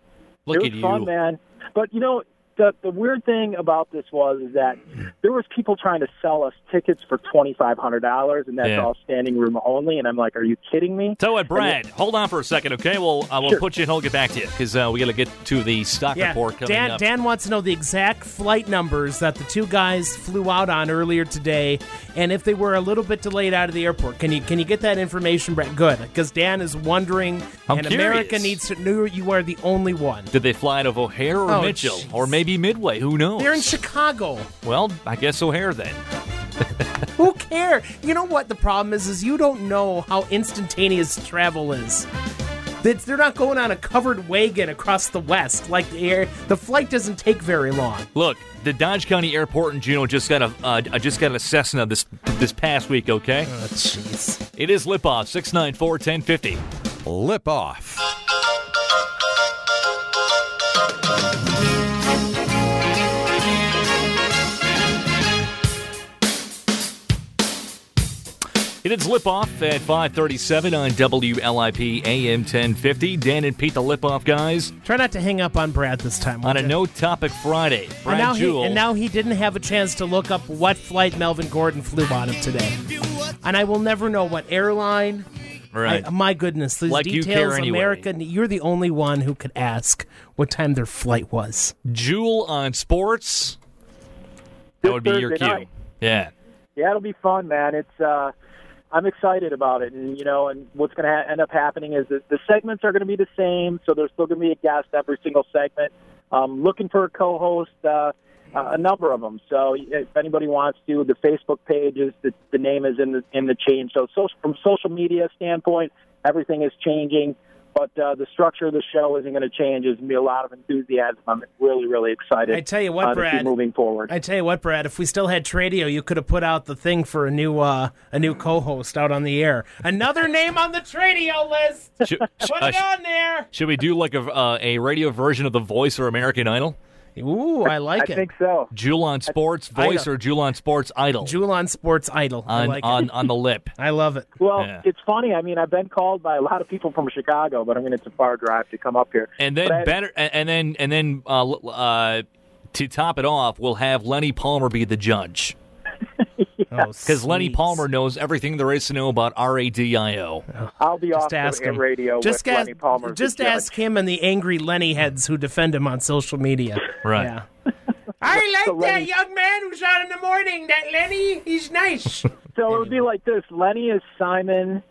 [SPEAKER 6] look
[SPEAKER 3] it was
[SPEAKER 6] at you.
[SPEAKER 3] fun, man. But you know, the the weird thing about this was is that there was people trying to sell us tickets for twenty five hundred dollars, and that's
[SPEAKER 6] Yeah.
[SPEAKER 3] all standing room only. And I'm like, are you kidding me?
[SPEAKER 6] So, what, Brad? Hold on for a second, okay? We'll uh, we'll
[SPEAKER 3] Sure.
[SPEAKER 6] put you and we'll get back to you because uh, we got to get to the stock
[SPEAKER 8] Yeah,
[SPEAKER 6] report coming
[SPEAKER 8] Dan,
[SPEAKER 6] up.
[SPEAKER 8] Dan wants to know the exact flight numbers that the two guys flew out on earlier today, and if they were a little bit delayed out of the airport. Can you can you get that information, Brett? Good, because Dan is wondering,
[SPEAKER 6] I'm
[SPEAKER 8] and America needs to know you are the only one.
[SPEAKER 6] Did they fly out of O'Hare or
[SPEAKER 8] Oh,
[SPEAKER 6] Mitchell
[SPEAKER 8] jeez.
[SPEAKER 6] or maybe Be midway? Who knows?
[SPEAKER 8] They're in Chicago.
[SPEAKER 6] well, I guess O'Hare then.
[SPEAKER 8] Who care? You know what the problem is? Is you don't know how instantaneous travel is. It's, they're not going on a covered wagon across the west. Like the air, the flight doesn't take very long.
[SPEAKER 6] Look, the Dodge County Airport in Juneau just got a uh, just got a Cessna this this past week. Okay,
[SPEAKER 8] Oh, jeez.
[SPEAKER 6] it is lip off six nine four ten fifty.
[SPEAKER 5] Lip off.
[SPEAKER 6] It is lip off at five thirty seven on WLIP AM ten fifty. Dan and Pete, the lip off guys,
[SPEAKER 8] Try not to hang up on Brad this time.
[SPEAKER 6] on a
[SPEAKER 8] ya?
[SPEAKER 6] no topic Friday.
[SPEAKER 8] And
[SPEAKER 6] Brad
[SPEAKER 8] now, he, and now he didn't have a chance to look up what flight Melvin Gordon flew on him today. And I will never know what airline.
[SPEAKER 6] right.
[SPEAKER 8] I- my goodness, these
[SPEAKER 6] Like you
[SPEAKER 8] details,
[SPEAKER 6] care anyway.
[SPEAKER 8] America. You're the only one who could ask what time their flight was.
[SPEAKER 6] Jewel on sports. That would be your cue.
[SPEAKER 3] night.
[SPEAKER 6] Yeah.
[SPEAKER 3] Yeah, it'll be fun, man. It's uh I'm excited about it, and you know, and what's going to ha- end up happening is that the segments are going to be the same, so there's still going to be a guest every single segment. Looking for a co-host, uh, uh, a number of them. So if anybody wants to, the Facebook page is the, the name is in the in the change. So from social media standpoint, everything is changing. But uh, the structure of the show isn't going to change. There's going to be a lot of enthusiasm. I'm really, really excited.
[SPEAKER 8] I tell you what,
[SPEAKER 3] uh,
[SPEAKER 8] Brad.
[SPEAKER 3] moving forward.
[SPEAKER 8] I tell you what, Brad. If we still had Tradio, you could have put out the thing for a new uh, a new co-host out on the air. Another name on the Tradio list.
[SPEAKER 6] Should,
[SPEAKER 8] Put
[SPEAKER 6] uh,
[SPEAKER 8] it on there.
[SPEAKER 6] should we do like a uh, a radio version of The Voice or American Idol?
[SPEAKER 8] Ooh, I like
[SPEAKER 3] I
[SPEAKER 8] it.
[SPEAKER 3] I think so.
[SPEAKER 6] Jewel on Sports Voice
[SPEAKER 8] Idol.
[SPEAKER 6] or Jewel on Sports Idol
[SPEAKER 8] Jewel on Sports Idol. I
[SPEAKER 6] on
[SPEAKER 8] like
[SPEAKER 6] on
[SPEAKER 8] it.
[SPEAKER 6] on the lip.
[SPEAKER 8] I love it.
[SPEAKER 3] Well,
[SPEAKER 6] Yeah.
[SPEAKER 3] it's funny. I mean, I've been called by a lot of people from Chicago, but I mean, it's a far drive to come up here.
[SPEAKER 6] And then
[SPEAKER 3] I-
[SPEAKER 6] better, and, and then and then uh, uh, to top it off, we'll have Lenny Palmer be the judge Oh, because Lenny Palmer knows everything there is to know about RADIO.
[SPEAKER 3] I'll be off
[SPEAKER 8] Just ask
[SPEAKER 3] the
[SPEAKER 8] him.
[SPEAKER 3] radio
[SPEAKER 8] just
[SPEAKER 3] with
[SPEAKER 8] ask,
[SPEAKER 3] Lenny Palmer.
[SPEAKER 8] just
[SPEAKER 3] the judge.
[SPEAKER 8] him and the angry Lenny heads who defend him on social media.
[SPEAKER 6] Right.
[SPEAKER 8] Yeah. I like
[SPEAKER 3] So
[SPEAKER 8] that
[SPEAKER 3] Lenny-
[SPEAKER 8] young man who's on in the morning. That Lenny, he's nice.
[SPEAKER 3] So it would be like this: Lenny is Simon,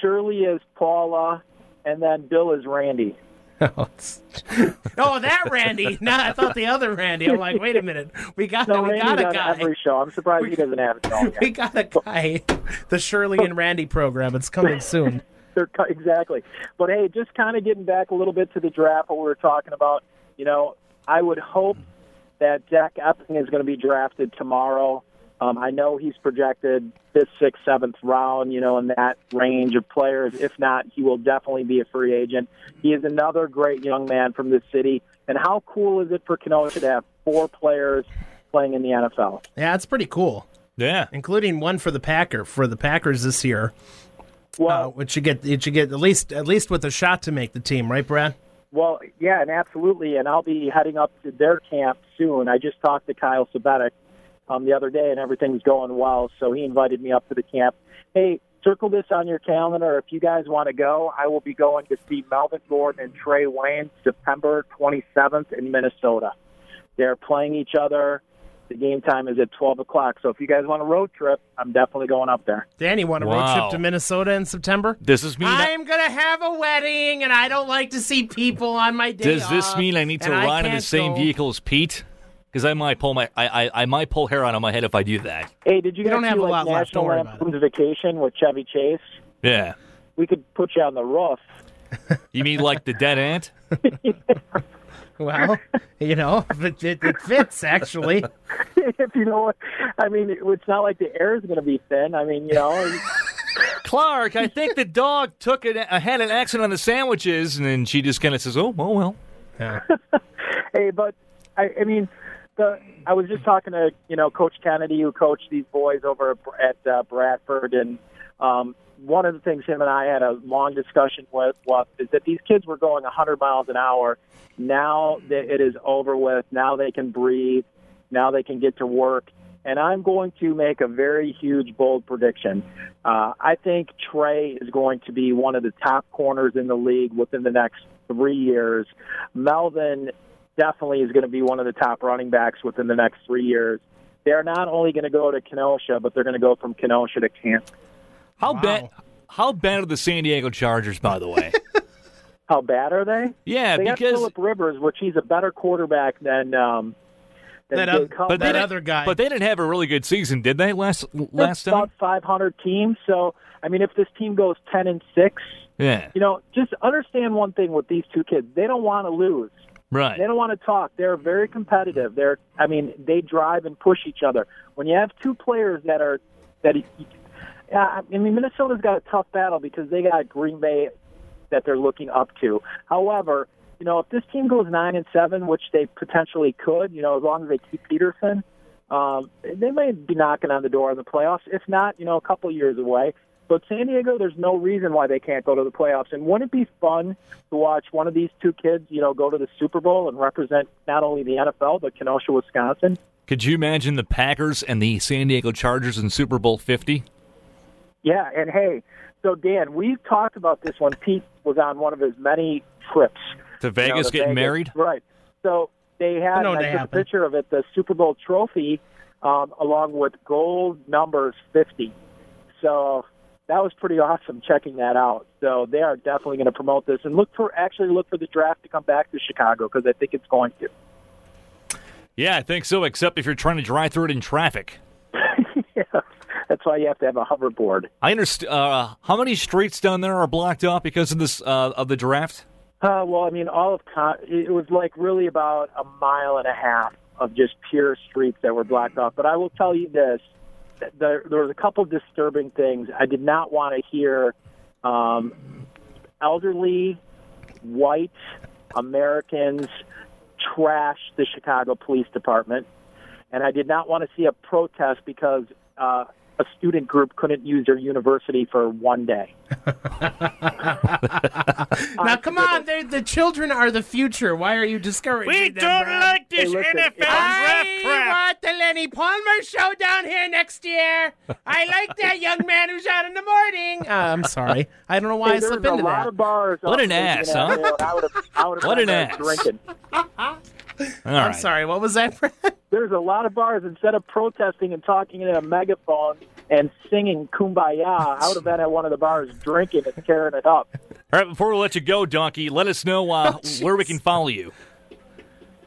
[SPEAKER 3] Shirley is Paula, and then Bill is Randy.
[SPEAKER 8] Oh, oh, that Randy. No, I thought the other Randy. I'm like, wait a minute. We got
[SPEAKER 3] No,
[SPEAKER 8] we
[SPEAKER 3] Randy's
[SPEAKER 8] got a guy.
[SPEAKER 3] every show. I'm surprised he doesn't have it all yet.
[SPEAKER 8] We got a guy. The Shirley and Randy program. It's coming soon.
[SPEAKER 3] They're exactly. But hey, just kind of getting back a little bit to the draft, what we were talking about. You know, I would hope that Jack Epping is going to be drafted tomorrow. Um, I know he's projected fifth, sixth, seventh round. You know, in that range of players. If not, he will definitely be a free agent. He is another great young man from this city. And how cool is it for Kenosha to have four players playing in the NFL?
[SPEAKER 8] Yeah, it's pretty cool.
[SPEAKER 6] Yeah.
[SPEAKER 8] Including one for the Packer for the Packers this year.
[SPEAKER 3] Well,
[SPEAKER 8] Uh, which you get, it should get at least at least with a shot to make the team, right, Brad?
[SPEAKER 3] Well, yeah, and absolutely, and I'll be heading up to their camp soon. I just talked to Kyle Sabetic um, the other day, and everything's going well. So he invited me up to the camp. Hey, circle this on your calendar. If you guys want to go, I will be going to see Melvin Gordon and Trae Wayne September 27th in Minnesota. They're playing each other. The game time is at 12 o'clock. So if you guys want a road trip, I'm definitely going up there.
[SPEAKER 8] Danny, want a road trip to Minnesota in September?
[SPEAKER 6] This is me.
[SPEAKER 8] I'm gonna have a wedding, and I don't like to see people on my day.
[SPEAKER 6] Does this mean I need to ride in the same
[SPEAKER 8] go.
[SPEAKER 6] vehicle as Pete? Because I might pull my I, I I might pull hair out of my head if I do that.
[SPEAKER 3] Hey, did you
[SPEAKER 8] You
[SPEAKER 3] guys
[SPEAKER 8] don't have
[SPEAKER 3] see
[SPEAKER 8] a
[SPEAKER 3] like
[SPEAKER 8] lot left.
[SPEAKER 3] National
[SPEAKER 8] Don't worry about it.
[SPEAKER 3] Lampoon's Vacation with Chevy Chase?
[SPEAKER 6] Yeah.
[SPEAKER 3] We could put you on the roof.
[SPEAKER 6] You mean like the dead ant?
[SPEAKER 8] Well, you know, it, it, it fits actually.
[SPEAKER 3] if you know what I mean, it's not like the air is going to be thin. I mean, you know,
[SPEAKER 6] Clark, I think the dog took it. I had an accident on the sandwiches, and then she just kind of says, "Oh, well, well."
[SPEAKER 3] hey, but I, I mean, the I was just talking to you know Coach Kennedy, who coached these boys over at uh, Bradford, and um, one of the things him and I had a long discussion with was is that these kids were going 100 miles an hour. Now that it is over with, now they can breathe. Now they can get to work. And I'm going to make a very huge, bold prediction. Uh, I think Trae is going to be one of the top corners in the league within the next three years. Melvin definitely is going to be one of the top running backs within the next three years. They're not only going to go to Kenosha, but they're going to go from Kenosha to Kansas.
[SPEAKER 6] How
[SPEAKER 8] Wow.
[SPEAKER 6] bad? How bad are the San Diego Chargers, by the way?
[SPEAKER 3] How bad are they?
[SPEAKER 6] yeah,
[SPEAKER 3] They
[SPEAKER 6] because
[SPEAKER 3] Philip Rivers, which he's a better quarterback than um, than
[SPEAKER 8] That
[SPEAKER 3] Jay
[SPEAKER 6] but
[SPEAKER 8] that other guy.
[SPEAKER 6] But they didn't have a really good season, did they? Last last
[SPEAKER 3] It's about 500 teams. So, I mean, if this team goes 10 and six,
[SPEAKER 6] Yeah.
[SPEAKER 3] you know, just understand one thing with these two kids: they don't want to lose.
[SPEAKER 6] Right.
[SPEAKER 3] They don't want to talk. They're very competitive. They're, I mean, they drive and push each other. When you have two players that are, that, yeah, I mean, Minnesota's got a tough battle because they got Green Bay that they're looking up to. However, you know, if this team goes nine and seven, which they potentially could, you know, as long as they keep Peterson, um, they may be knocking on the door of the playoffs. If not, you know, a couple years away. But San Diego, there's no reason why they can't go to the playoffs. And wouldn't it be fun to watch one of these two kids, you know, go to the Super Bowl and represent not only the NFL but Kenosha, Wisconsin?
[SPEAKER 6] Could you imagine the Packers and the San Diego Chargers in Super Bowl Fifty?
[SPEAKER 3] Yeah, and hey, so Dan, we've talked about this when Pete was on one of his many trips.
[SPEAKER 6] To
[SPEAKER 3] you know,
[SPEAKER 6] Vegas
[SPEAKER 3] to
[SPEAKER 6] getting
[SPEAKER 3] Vegas.
[SPEAKER 6] married?
[SPEAKER 3] Right. So they had
[SPEAKER 8] know
[SPEAKER 3] and I
[SPEAKER 8] they
[SPEAKER 3] took a picture of it, the Super Bowl trophy, um, along with gold numbers 50. So that was pretty awesome checking that out. So they are definitely going to promote this and look for actually look for the draft to come back to Chicago because I think it's going to.
[SPEAKER 6] Yeah, I think so. Except if you're trying to drive through it in traffic.
[SPEAKER 3] yeah, That's why you have to have a hoverboard.
[SPEAKER 6] I understand. Uh, how many streets down there are blocked off because of this uh, of the draft?
[SPEAKER 3] Uh, well, I mean, all of Con- it was like really about a mile and a half of just pure streets that were blocked off. But I will tell you this: there, there was a couple disturbing things. I did not want to hear um, elderly white Americans trash the Chicago Police Department, and I did not want to see a protest because uh, a student group couldn't use their university for one day.
[SPEAKER 8] Now, come on, the children are the future. Why are you discouraging them? We don't Brad?
[SPEAKER 6] Like this
[SPEAKER 3] listen,
[SPEAKER 6] NFL
[SPEAKER 3] if
[SPEAKER 8] I want the Lenny Palmer show down here next year. I like that young man who's out in the morning. Uh, I'm sorry. I don't know why
[SPEAKER 3] Hey,
[SPEAKER 8] I
[SPEAKER 3] there
[SPEAKER 8] slip
[SPEAKER 3] a
[SPEAKER 8] into
[SPEAKER 3] lot
[SPEAKER 8] that.
[SPEAKER 3] of bars.
[SPEAKER 6] What an ass, huh?
[SPEAKER 3] I would have, I would have
[SPEAKER 6] What an ass.
[SPEAKER 3] Drinking.
[SPEAKER 6] All
[SPEAKER 8] I'm
[SPEAKER 6] right.
[SPEAKER 8] sorry. What was that,
[SPEAKER 3] There's a lot of bars. Instead of protesting and talking in a megaphone and singing "Kumbaya," I would have been at one of the bars drinking and tearing it up.
[SPEAKER 6] All right. Before we let you go, Donkey, let us know uh, where we can follow you.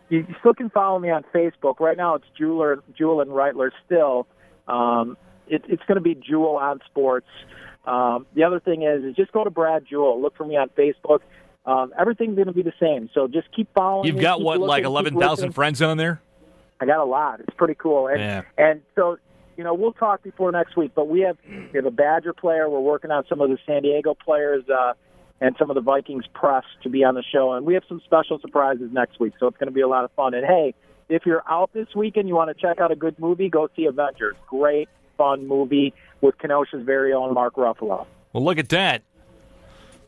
[SPEAKER 3] You you still can follow me on Facebook. Right now, it's Jeweler, Jewel and Reitler. Still, um, it, it's going to be Jewel on Sports. Um, the other thing is, is just go to Brad Jewel. Look for me on Facebook. Um, everything's going to be the same. So just keep following.
[SPEAKER 6] You've got what,
[SPEAKER 3] looking,
[SPEAKER 6] like eleven thousand friends on there?
[SPEAKER 3] I got a lot. It's pretty cool. And
[SPEAKER 6] Yeah.
[SPEAKER 3] and so you know we'll talk before next week. But we have we have a Badger player. We're working on some of the San Diego players uh, and some of the Vikings press to be on the show. And we have some special surprises next week. So it's going to be a lot of fun. And hey, if you're out this weekend, you want to check out a good movie, go see Avengers. Great fun movie with Kenosha's very own Mark Ruffalo.
[SPEAKER 6] Well, look at that.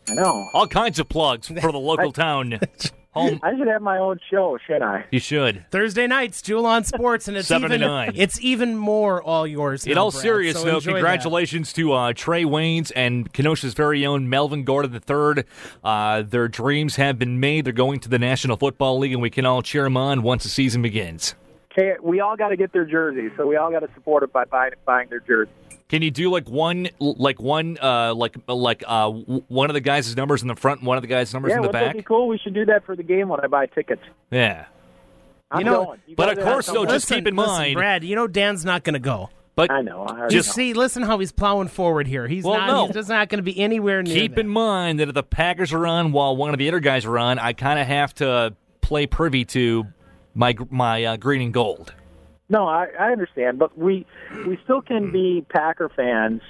[SPEAKER 3] I know.
[SPEAKER 6] All kinds of plugs for the local town. Home.
[SPEAKER 3] I should have my own show, shouldn't I?
[SPEAKER 6] You should.
[SPEAKER 8] Thursday nights, Jewel on Sports, and it's
[SPEAKER 6] Seven to
[SPEAKER 8] even
[SPEAKER 6] nine.
[SPEAKER 8] it's even more all yours.
[SPEAKER 6] In
[SPEAKER 8] now,
[SPEAKER 6] all
[SPEAKER 8] Brad,
[SPEAKER 6] serious
[SPEAKER 8] so
[SPEAKER 6] note,
[SPEAKER 8] enjoy that.
[SPEAKER 6] congratulations to uh, Trae Waynes and Kenosha's very own Melvin Gordon III. Uh, their dreams have been made. They're going to the National Football League, and we can all cheer them on once the season begins.
[SPEAKER 3] Okay, we all got to get their jerseys, so we all got to support it by buying, buying their jerseys.
[SPEAKER 6] Can you do like one, like one, uh, like like uh, w- one of the guys' numbers in the front, and one of the guys' numbers
[SPEAKER 3] Yeah,
[SPEAKER 6] in the
[SPEAKER 3] wouldn't that
[SPEAKER 6] back?
[SPEAKER 3] be cool? We should do that for the game when I buy tickets.
[SPEAKER 6] Yeah,
[SPEAKER 3] I'm
[SPEAKER 8] You know,
[SPEAKER 3] going. You
[SPEAKER 6] but of course, though,
[SPEAKER 3] fun.
[SPEAKER 6] just keep in
[SPEAKER 8] listen,
[SPEAKER 6] mind-
[SPEAKER 8] Brad. You know Dan's not going to go.
[SPEAKER 6] but
[SPEAKER 3] I know. I
[SPEAKER 8] Just
[SPEAKER 3] know.
[SPEAKER 8] see, listen how he's plowing forward here. He's
[SPEAKER 6] Well,
[SPEAKER 8] not.
[SPEAKER 6] no.
[SPEAKER 8] He's just not going to be anywhere near.
[SPEAKER 6] keep
[SPEAKER 8] that.
[SPEAKER 6] in mind that if the Packers are on while one of the other guys are on, I kind of have to play privy to my my uh, green and gold.
[SPEAKER 3] No, I, I understand, but we we still can be Packer fans,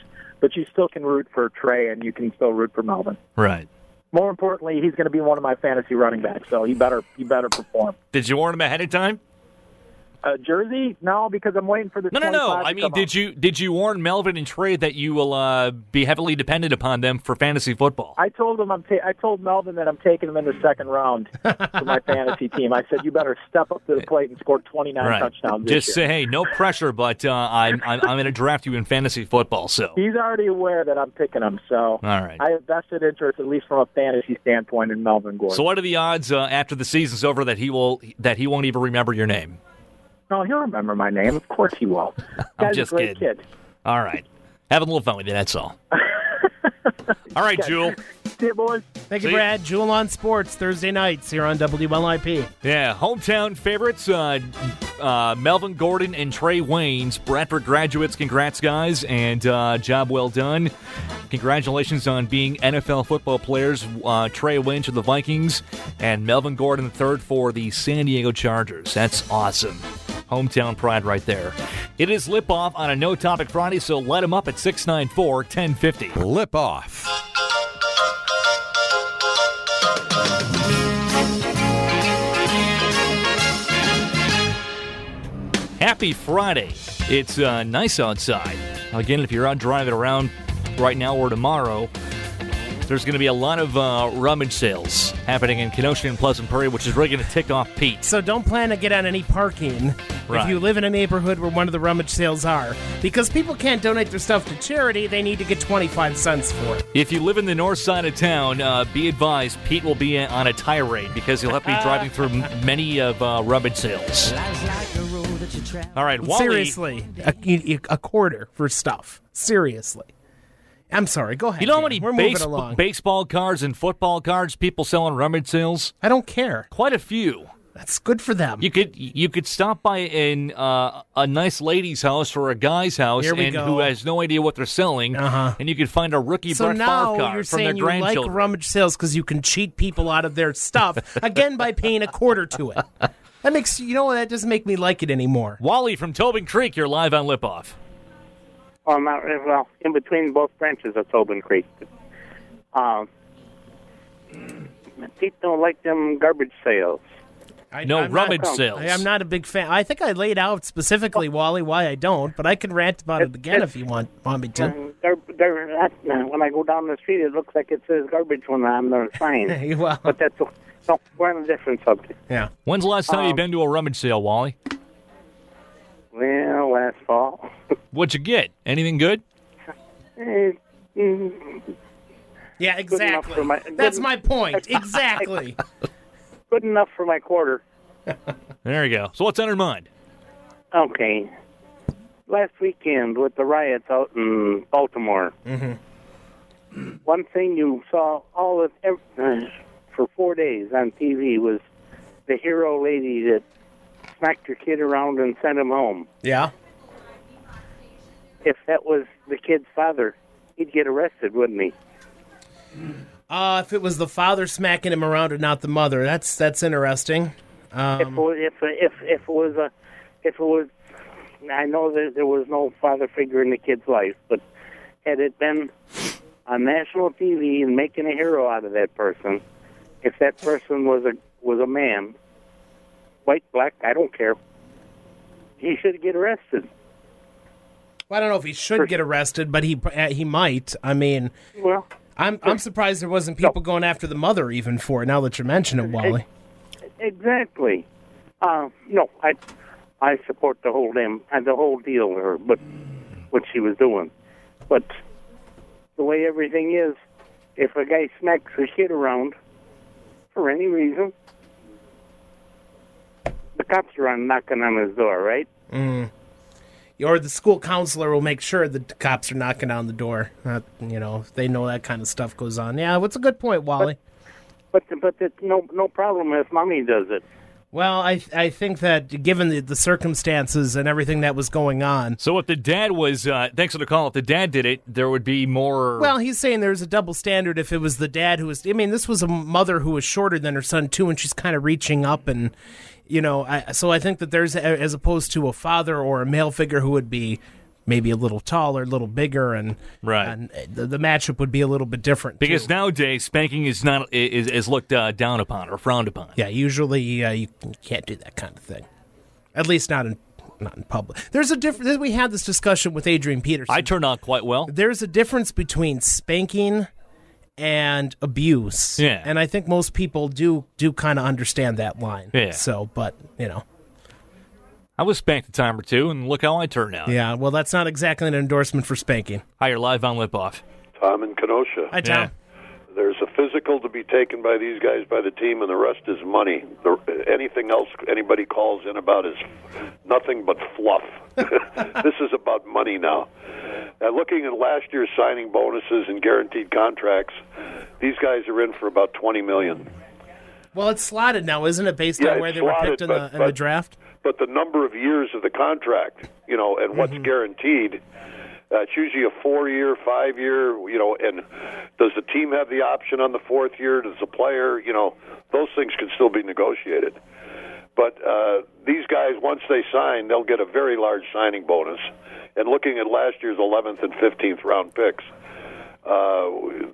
[SPEAKER 3] but you still can root for Trae, and you can still root for Melvin.
[SPEAKER 6] Right.
[SPEAKER 3] More importantly, he's going to be one of my fantasy running backs, so he better he better perform.
[SPEAKER 6] Did you warn him ahead of time?
[SPEAKER 3] Uh, Jersey? No, because I'm waiting for the.
[SPEAKER 6] No, no, no. I mean, did you did you warn Melvin and Trae that you will uh, be heavily dependent upon them for fantasy football?
[SPEAKER 3] I told them I'm. Ta- I told Melvin that I'm taking him in the second round for my fantasy team. I said you better step up to the plate and score 29
[SPEAKER 6] right.
[SPEAKER 3] touchdowns.
[SPEAKER 6] Just say, hey, no pressure, but uh, I'm I'm, I'm going to draft you in fantasy football. So
[SPEAKER 3] He's already aware that I'm picking him, so
[SPEAKER 6] all right.
[SPEAKER 3] I have vested interest, at least from a fantasy standpoint, in Melvin Gordon.
[SPEAKER 6] So what are the odds uh, after the season's over that he will that he won't even remember your name?
[SPEAKER 3] No, he'll remember my name. Of course he will.
[SPEAKER 6] I'm
[SPEAKER 3] Guy's
[SPEAKER 6] just
[SPEAKER 3] a great
[SPEAKER 6] kidding.
[SPEAKER 3] kid.
[SPEAKER 6] All right, having a little fun with you. That's all. all right, Jewel.
[SPEAKER 3] See you, boys.
[SPEAKER 8] Thank you,
[SPEAKER 6] See?
[SPEAKER 8] Brad. Jewel on Sports Thursday nights here on WLIP.
[SPEAKER 6] Yeah, hometown favorites, uh, uh, Melvin Gordon and Trae Waynes. Bradford graduates, congrats, guys, and uh, job well done. Congratulations on being NFL football players. Uh, Trae Waynes for the Vikings, and Melvin Gordon third for the San Diego Chargers. That's awesome. Hometown pride right there. It is Lip Off on a No Topic Friday, so let him up at 694 1050.
[SPEAKER 2] Lip off.
[SPEAKER 6] Happy Friday. It's uh, nice outside. Again, if you're out driving around right now or tomorrow, there's going to be a lot of uh, rummage sales happening in Kenosha and Pleasant Prairie, which is really going to tick off Pete.
[SPEAKER 8] So don't plan to get on any parking
[SPEAKER 6] Right.
[SPEAKER 8] if you live in a neighborhood where one of the rummage sales are. Because people can't donate their stuff to charity, they need to get 25 cents for it.
[SPEAKER 6] If you live in the north side of town, uh, be advised Pete will be on a tirade because he'll have to be driving through many of uh, rummage sales. All right, Wally.
[SPEAKER 8] Seriously, a, a quarter for stuff. Seriously. I'm sorry. Go ahead.
[SPEAKER 6] You know how many
[SPEAKER 8] We're moving
[SPEAKER 6] base-
[SPEAKER 8] along.
[SPEAKER 6] baseball cards and football cards people sell on rummage sales?
[SPEAKER 8] I don't care.
[SPEAKER 6] Quite a few.
[SPEAKER 8] That's good for them.
[SPEAKER 6] You could you could stop by in uh, a nice lady's house or a guy's house
[SPEAKER 8] Here we
[SPEAKER 6] and
[SPEAKER 8] go.
[SPEAKER 6] who has no idea what they're selling,
[SPEAKER 8] Uh-huh.
[SPEAKER 6] and you could find a rookie
[SPEAKER 8] so
[SPEAKER 6] Brett
[SPEAKER 8] now
[SPEAKER 6] Favre card
[SPEAKER 8] you're
[SPEAKER 6] from
[SPEAKER 8] saying
[SPEAKER 6] their
[SPEAKER 8] you like
[SPEAKER 6] grandchildren.
[SPEAKER 8] rummage sales because you can cheat people out of their stuff again by paying a quarter to it. That makes you know what, that doesn't make me like it anymore.
[SPEAKER 6] Wally from Tobin Creek, you're live on Lip Off.
[SPEAKER 5] Well, not well in between both branches of Tobin Creek. Um, people don't like them garbage sales.
[SPEAKER 8] I,
[SPEAKER 6] No
[SPEAKER 8] I'm
[SPEAKER 6] rummage
[SPEAKER 8] not,
[SPEAKER 6] sales.
[SPEAKER 8] I, am not a big fan. I think I laid out specifically, Wally, why I don't, but I can rant about it again if you want want me to.
[SPEAKER 5] Gar- gar- that- uh, when I go down the street, it looks like it says garbage when I'm on the sign.
[SPEAKER 8] well,
[SPEAKER 5] but that's no, we're on a different subject.
[SPEAKER 8] yeah.
[SPEAKER 6] When's the last time you've
[SPEAKER 5] Um,
[SPEAKER 6] been to a rummage sale, Wally?
[SPEAKER 5] Well, last fall.
[SPEAKER 6] What'd you get? Anything good?
[SPEAKER 8] Yeah,
[SPEAKER 5] enough for
[SPEAKER 8] exactly.
[SPEAKER 5] my-
[SPEAKER 8] That's my point. Exactly.
[SPEAKER 5] good enough for my quarter.
[SPEAKER 6] There you go. So what's on your mind?
[SPEAKER 5] Okay. Last weekend with the riots out in Baltimore, one thing you saw all of ev- uh, for four days on TV was the hero lady that smacked her kid around and sent him home.
[SPEAKER 8] yeah.
[SPEAKER 5] If that was the kid's father, he'd get arrested, wouldn't he?
[SPEAKER 8] Uh, if it was the father smacking him around and not the mother, that's that's interesting. Um,
[SPEAKER 5] was, if if if it was a if it was, I know that there was no father figure in the kid's life, but had it been on national TV and making a hero out of that person, if that person was a was a man, white, black, I don't care, he should get arrested.
[SPEAKER 8] Well, I don't know if he should get arrested, but he uh, he might. I mean,
[SPEAKER 5] Well,
[SPEAKER 8] I'm I'm surprised there wasn't people going after the mother even for it. Now that you mention it, Wally.
[SPEAKER 5] exactly. Uh, no, I I support the whole damn uh, the whole deal with her, but what she was doing. But the way everything is, if a guy smacks a kid around for any reason, the cops are on knocking on his door, right?
[SPEAKER 8] Or the school counselor will make sure the cops are knocking on the door. Uh, you know, they know that kind of stuff goes on. Yeah, what's a good point, Wally?
[SPEAKER 5] But but it's no no problem if mommy does it.
[SPEAKER 8] Well, I I think that given the, the circumstances and everything that was going on,
[SPEAKER 6] So if the dad was, uh, thanks for the call. If the dad did it, there would be more.
[SPEAKER 8] well, he's saying there's a double standard if it was the dad who was. I mean, this was a mother who was shorter than her son too, and she's kind of reaching up, and you know, I, so I think that there's as opposed to a father or a male figure who would be maybe a little taller, a little bigger, and
[SPEAKER 6] Right.
[SPEAKER 8] and the, the matchup would be a little bit different
[SPEAKER 6] because
[SPEAKER 8] too.
[SPEAKER 6] nowadays spanking is not is, is looked uh, down upon or frowned upon.
[SPEAKER 8] Yeah, usually uh, you can't do that kind of thing. At least not in not in public. There's a difference. We had this discussion with Adrian Peterson.
[SPEAKER 6] I turned out quite well.
[SPEAKER 8] There's a difference between spanking and abuse.
[SPEAKER 6] Yeah.
[SPEAKER 8] and I think most people do do kind of understand that line.
[SPEAKER 6] Yeah.
[SPEAKER 8] So, but you know,
[SPEAKER 6] I was spanked a time or two, and look how I turned out.
[SPEAKER 8] yeah. Well, that's not exactly an endorsement for spanking.
[SPEAKER 6] Hi, you're live on Lip Off.
[SPEAKER 10] Tom in Kenosha.
[SPEAKER 8] Hi, Tom.
[SPEAKER 6] Yeah.
[SPEAKER 10] There's a physical to be taken by these guys by the team, and the rest is money. The, anything else anybody calls in about is nothing but fluff. this is about money now. And looking at last year's signing bonuses and guaranteed contracts, these guys are in for about twenty million.
[SPEAKER 8] Well, it's slotted now, isn't it? Based
[SPEAKER 10] Yeah,
[SPEAKER 8] on where they were picked in
[SPEAKER 10] but-
[SPEAKER 8] the in the draft.
[SPEAKER 10] But the number of years of the contract, you know, and what's guaranteed, uh, it's usually a four-year, five-year, you know. And does the team have the option on the fourth year? Does the player, you know, those things can still be negotiated. But uh, these guys, once they sign, they'll get a very large signing bonus. And looking at last year's 11th and 15th round picks, uh,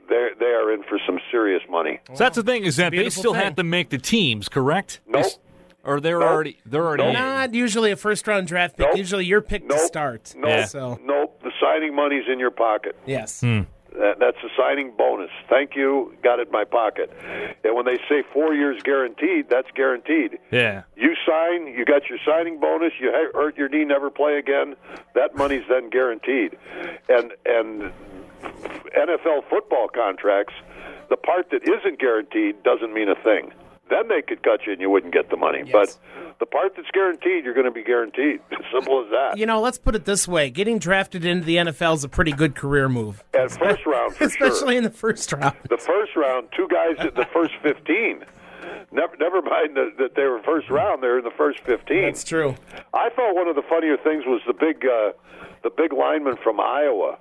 [SPEAKER 10] they they are in for some serious money.
[SPEAKER 6] So that's the thing is that they still
[SPEAKER 8] thing.
[SPEAKER 6] have to make the teams, correct?
[SPEAKER 10] Nope.
[SPEAKER 6] They Or they're
[SPEAKER 10] Nope.
[SPEAKER 6] already they're already in.
[SPEAKER 8] Not usually a first round draft pick.
[SPEAKER 10] Nope.
[SPEAKER 8] Usually your pick to
[SPEAKER 10] Nope.
[SPEAKER 8] start.
[SPEAKER 10] Nope.
[SPEAKER 6] Yeah.
[SPEAKER 8] So
[SPEAKER 10] Nope. The signing money's in your pocket.
[SPEAKER 8] yes.
[SPEAKER 10] That, that's a signing bonus. Thank you. Got it in my pocket. And when they say four years guaranteed, that's guaranteed.
[SPEAKER 6] Yeah.
[SPEAKER 10] You sign, you got your signing bonus. You ha- hurt your knee, never play again. That money's then guaranteed. And and NFL football contracts, the part that isn't guaranteed doesn't mean a thing. Then they could cut you and you wouldn't get the money.
[SPEAKER 8] Yes.
[SPEAKER 10] But the part that's guaranteed, you're going to be guaranteed. Simple as that.
[SPEAKER 8] You know, let's put it this way: getting drafted into the NFL is a pretty good career move,
[SPEAKER 10] At first round, for
[SPEAKER 8] especially
[SPEAKER 10] sure.
[SPEAKER 8] in the first round.
[SPEAKER 10] The first round, two guys at the first 15. never never mind that, that they were first round. They're in the first fifteen.
[SPEAKER 8] That's true.
[SPEAKER 10] I thought one of the funnier things was the big uh, the big lineman from Iowa.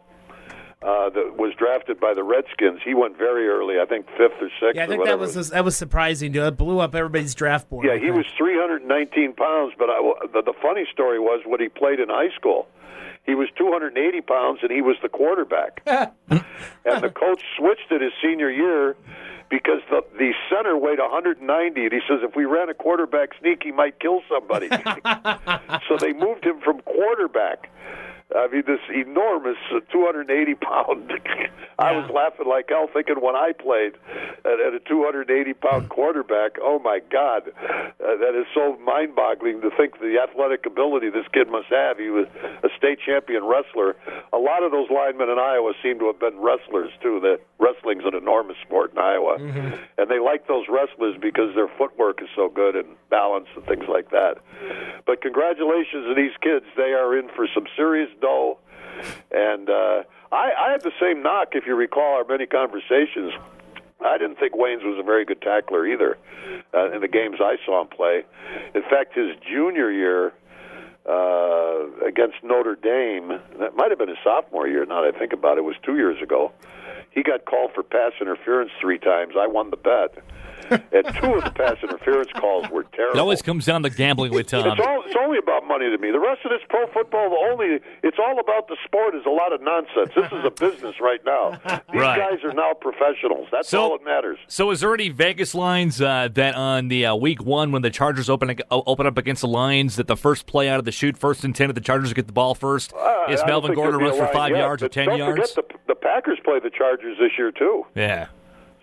[SPEAKER 10] Uh, that was drafted by the Redskins. He went very early, I think fifth or sixth.
[SPEAKER 8] Yeah, I think that was that was surprising. Dude. It blew up everybody's draft board.
[SPEAKER 10] Yeah, he was 319 pounds, but I, the, the funny story was what he played in high school, he was 280 pounds and he was the quarterback. and the coach switched it his senior year because the the center weighed 190, and he says if we ran a quarterback sneak, he might kill somebody. so they moved him from quarterback. I mean, this enormous uh, 280 pound. I was laughing like hell, thinking when I played at, at a 280 pound quarterback, oh my God, uh, that is so mind boggling to think the athletic ability this kid must have. He was a state champion wrestler. A lot of those linemen in Iowa seem to have been wrestlers too. The wrestling's an enormous sport in Iowa, and they like those wrestlers because their footwork is so good and balance and things like that. But congratulations to these kids; they are in for some serious dough. And uh, I, I had the same knock, if you recall our many conversations. I didn't think Waynes was a very good tackler either uh, in the games I saw him play. In fact, his junior year uh, against Notre Dame, that might have been his sophomore year. Now that I think about it, it was two years ago. He got called for pass interference three times. I won the bet. And two of the pass interference calls were terrible.
[SPEAKER 6] It always comes down to gambling with Tom.
[SPEAKER 10] It's, all, it's only about money to me. The rest of this pro football, the only it's all about the sport is a lot of nonsense. This is a business right now. These
[SPEAKER 6] Right.
[SPEAKER 10] guys are now professionals. That's
[SPEAKER 6] So-
[SPEAKER 10] all that matters.
[SPEAKER 6] So, is there any Vegas lines uh, that on the uh, week one when the Chargers open open up against the Lions that the first play out of the shoot, first and ten, if the Chargers get the ball first,
[SPEAKER 10] Uh,
[SPEAKER 6] is Melvin Gordon runs for five
[SPEAKER 10] yet,
[SPEAKER 6] yards or ten
[SPEAKER 10] don't
[SPEAKER 6] yards?
[SPEAKER 10] The, the Packers play the Chargers this year too.
[SPEAKER 6] Yeah.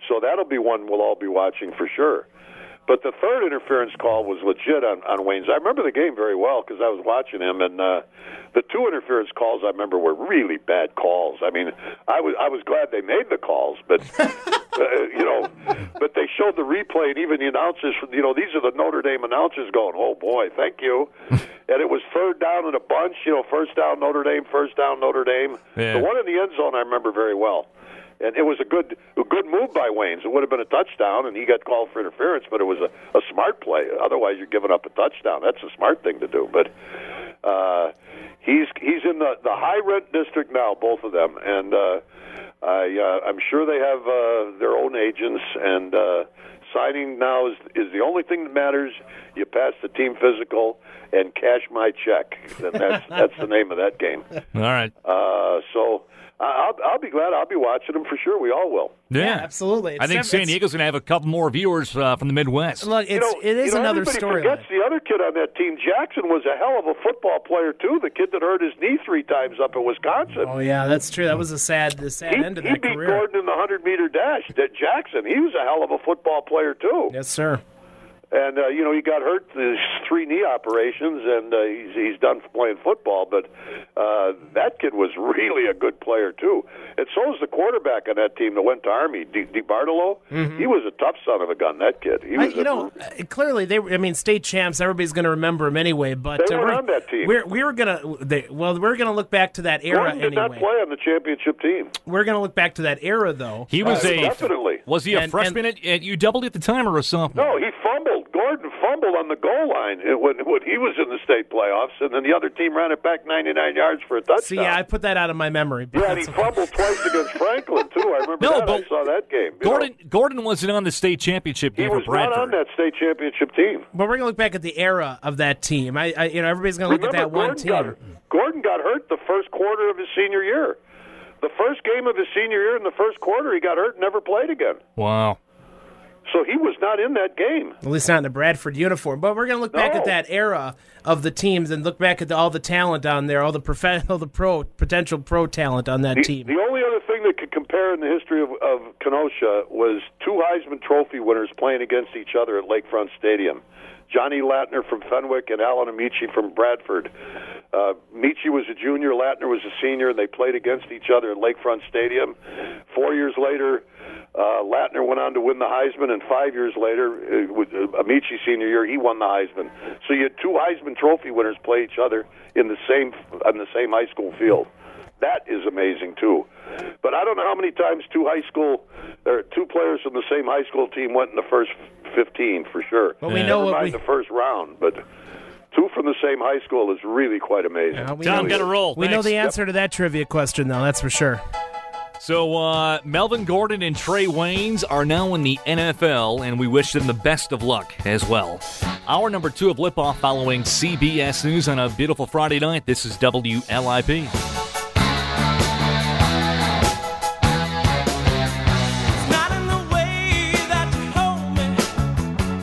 [SPEAKER 10] So that'll be one we'll all be watching for sure. But the third interference call was legit on, on Wayne's. I remember the game very well because I was watching him, and uh, the two interference calls I remember were really bad calls. I mean, I was I was glad they made the calls, but uh, you know, but they showed the replay, and even the announcers, you know, these are the Notre Dame announcers going, "Oh boy, thank you," and it was third down in a bunch. You know, first down Notre Dame, first down Notre Dame.
[SPEAKER 6] Yeah.
[SPEAKER 10] The one in the end zone I remember very well and it was a good a good move by Wayne's. It would have been a touchdown, and he got called for interference, but it was a, a smart play. Otherwise, you're giving up a touchdown. That's a smart thing to do. But uh, he's he's in the the high rent district now, both of them, and uh, I uh, I'm sure they have uh, their own agents and. Uh, Signing now is is the only thing that matters. You pass the team physical and cash my check. And that's that's the name of that game.
[SPEAKER 6] All right.
[SPEAKER 10] Uh, so I'll, I'll be glad. I'll be watching them for sure. We all will.
[SPEAKER 6] Yeah,
[SPEAKER 8] absolutely.
[SPEAKER 6] I think
[SPEAKER 8] nev-
[SPEAKER 6] San Diego's going to have a couple more viewers uh, from the Midwest.
[SPEAKER 8] Look, it's
[SPEAKER 10] you know,
[SPEAKER 8] it is
[SPEAKER 10] you know,
[SPEAKER 8] another
[SPEAKER 10] everybody
[SPEAKER 8] story.
[SPEAKER 10] forgets the other kid on that team. Jackson was a hell of a football player too. The kid that hurt his knee three times up in Wisconsin.
[SPEAKER 8] Oh yeah, that's true. That was a sad, the sad
[SPEAKER 10] he,
[SPEAKER 8] end of
[SPEAKER 10] he
[SPEAKER 8] that
[SPEAKER 10] beat. Gordon in the hundred meter dash. That Jackson, he was a hell of a football player too.
[SPEAKER 8] Yes, sir.
[SPEAKER 10] And uh, you know he got hurt his three knee operations, and uh, he's he's done playing football. But uh, that kid was really a good player too, and so was the quarterback on that team that went to Army, Di, Di Bartolo. He was a tough son of a gun. That kid. He
[SPEAKER 8] Mm-hmm. I, you
[SPEAKER 10] a,
[SPEAKER 8] know, uh, clearly they. were- I mean, state champs. Everybody's going to remember him anyway. But
[SPEAKER 10] They
[SPEAKER 8] uh,
[SPEAKER 10] weren't on that team.
[SPEAKER 8] We're we're gonna. They, well, we're gonna look back to that era
[SPEAKER 10] Gordon did not
[SPEAKER 8] anyway.
[SPEAKER 10] play on the championship team.
[SPEAKER 8] We're gonna look back to that era though.
[SPEAKER 6] He was
[SPEAKER 10] Uh,
[SPEAKER 6] a
[SPEAKER 10] definitely.
[SPEAKER 6] was he a
[SPEAKER 8] And-
[SPEAKER 6] freshman at, at UW at the time or a sophomore?
[SPEAKER 10] No, he fumbled. Gordon fumbled on the goal line uh, when, when he was in the state playoffs, and then the other team ran it back 99 yards for a touchdown.
[SPEAKER 8] See, yeah, I put that out of my memory. But
[SPEAKER 10] Yeah, and he
[SPEAKER 8] okay.
[SPEAKER 10] fumbled twice against Franklin too. I remember
[SPEAKER 6] No,
[SPEAKER 10] that.
[SPEAKER 6] but
[SPEAKER 10] I saw that game.
[SPEAKER 6] Gordon
[SPEAKER 10] know,
[SPEAKER 6] Gordon wasn't on the state championship
[SPEAKER 10] he was not on that state championship team.
[SPEAKER 8] But we're gonna look back at the era of that team. I, I you know, everybody's gonna look
[SPEAKER 10] Remember,
[SPEAKER 8] at that one
[SPEAKER 10] Gordon got,
[SPEAKER 8] team.
[SPEAKER 10] Gordon got hurt the first quarter of his senior year. The first game of his senior year in the first quarter, he got hurt and never played again.
[SPEAKER 6] Wow.
[SPEAKER 10] So he was not in that game.
[SPEAKER 8] At least not in a Bradford uniform. But we're gonna look back at that era of the teams and look back at the, all the talent on there, all the prof- all the pro potential pro talent on that
[SPEAKER 10] The,
[SPEAKER 8] team.
[SPEAKER 10] the only other thing that could compare in the history of, of Kenosha was two Heisman Trophy winners playing against each other at Lakefront Stadium. Johnny Lattner from Fenwick and Alan Ameche from Bradford. Uh, Michi was a junior, Lattner was a senior, and they played against each other at Lakefront Stadium. Four years later, uh, Lattner went on to win the Heisman, and five years later, uh, with uh, Ameche senior year, he won the Heisman. So you had two Heisman Trophy winners play each other in the same on the same high school field. That is amazing too. But I don't know how many times two high school there are two players from the same high school team went in the first 15 for sure.
[SPEAKER 8] Well, we know
[SPEAKER 10] Never
[SPEAKER 8] what
[SPEAKER 10] mind
[SPEAKER 8] we.
[SPEAKER 10] the first round, but two from the same high school is really quite amazing.
[SPEAKER 8] uh, we
[SPEAKER 6] Tom,
[SPEAKER 8] know,
[SPEAKER 6] got to roll.
[SPEAKER 8] we know the answer to that trivia question, though. That's for sure.
[SPEAKER 6] So, uh, Melvin Gordon and Trae Waynes are now in the NFL, and we wish them the best of luck as well. Our number two of Lip Off following CBS News on a beautiful Friday night. This is WLIP.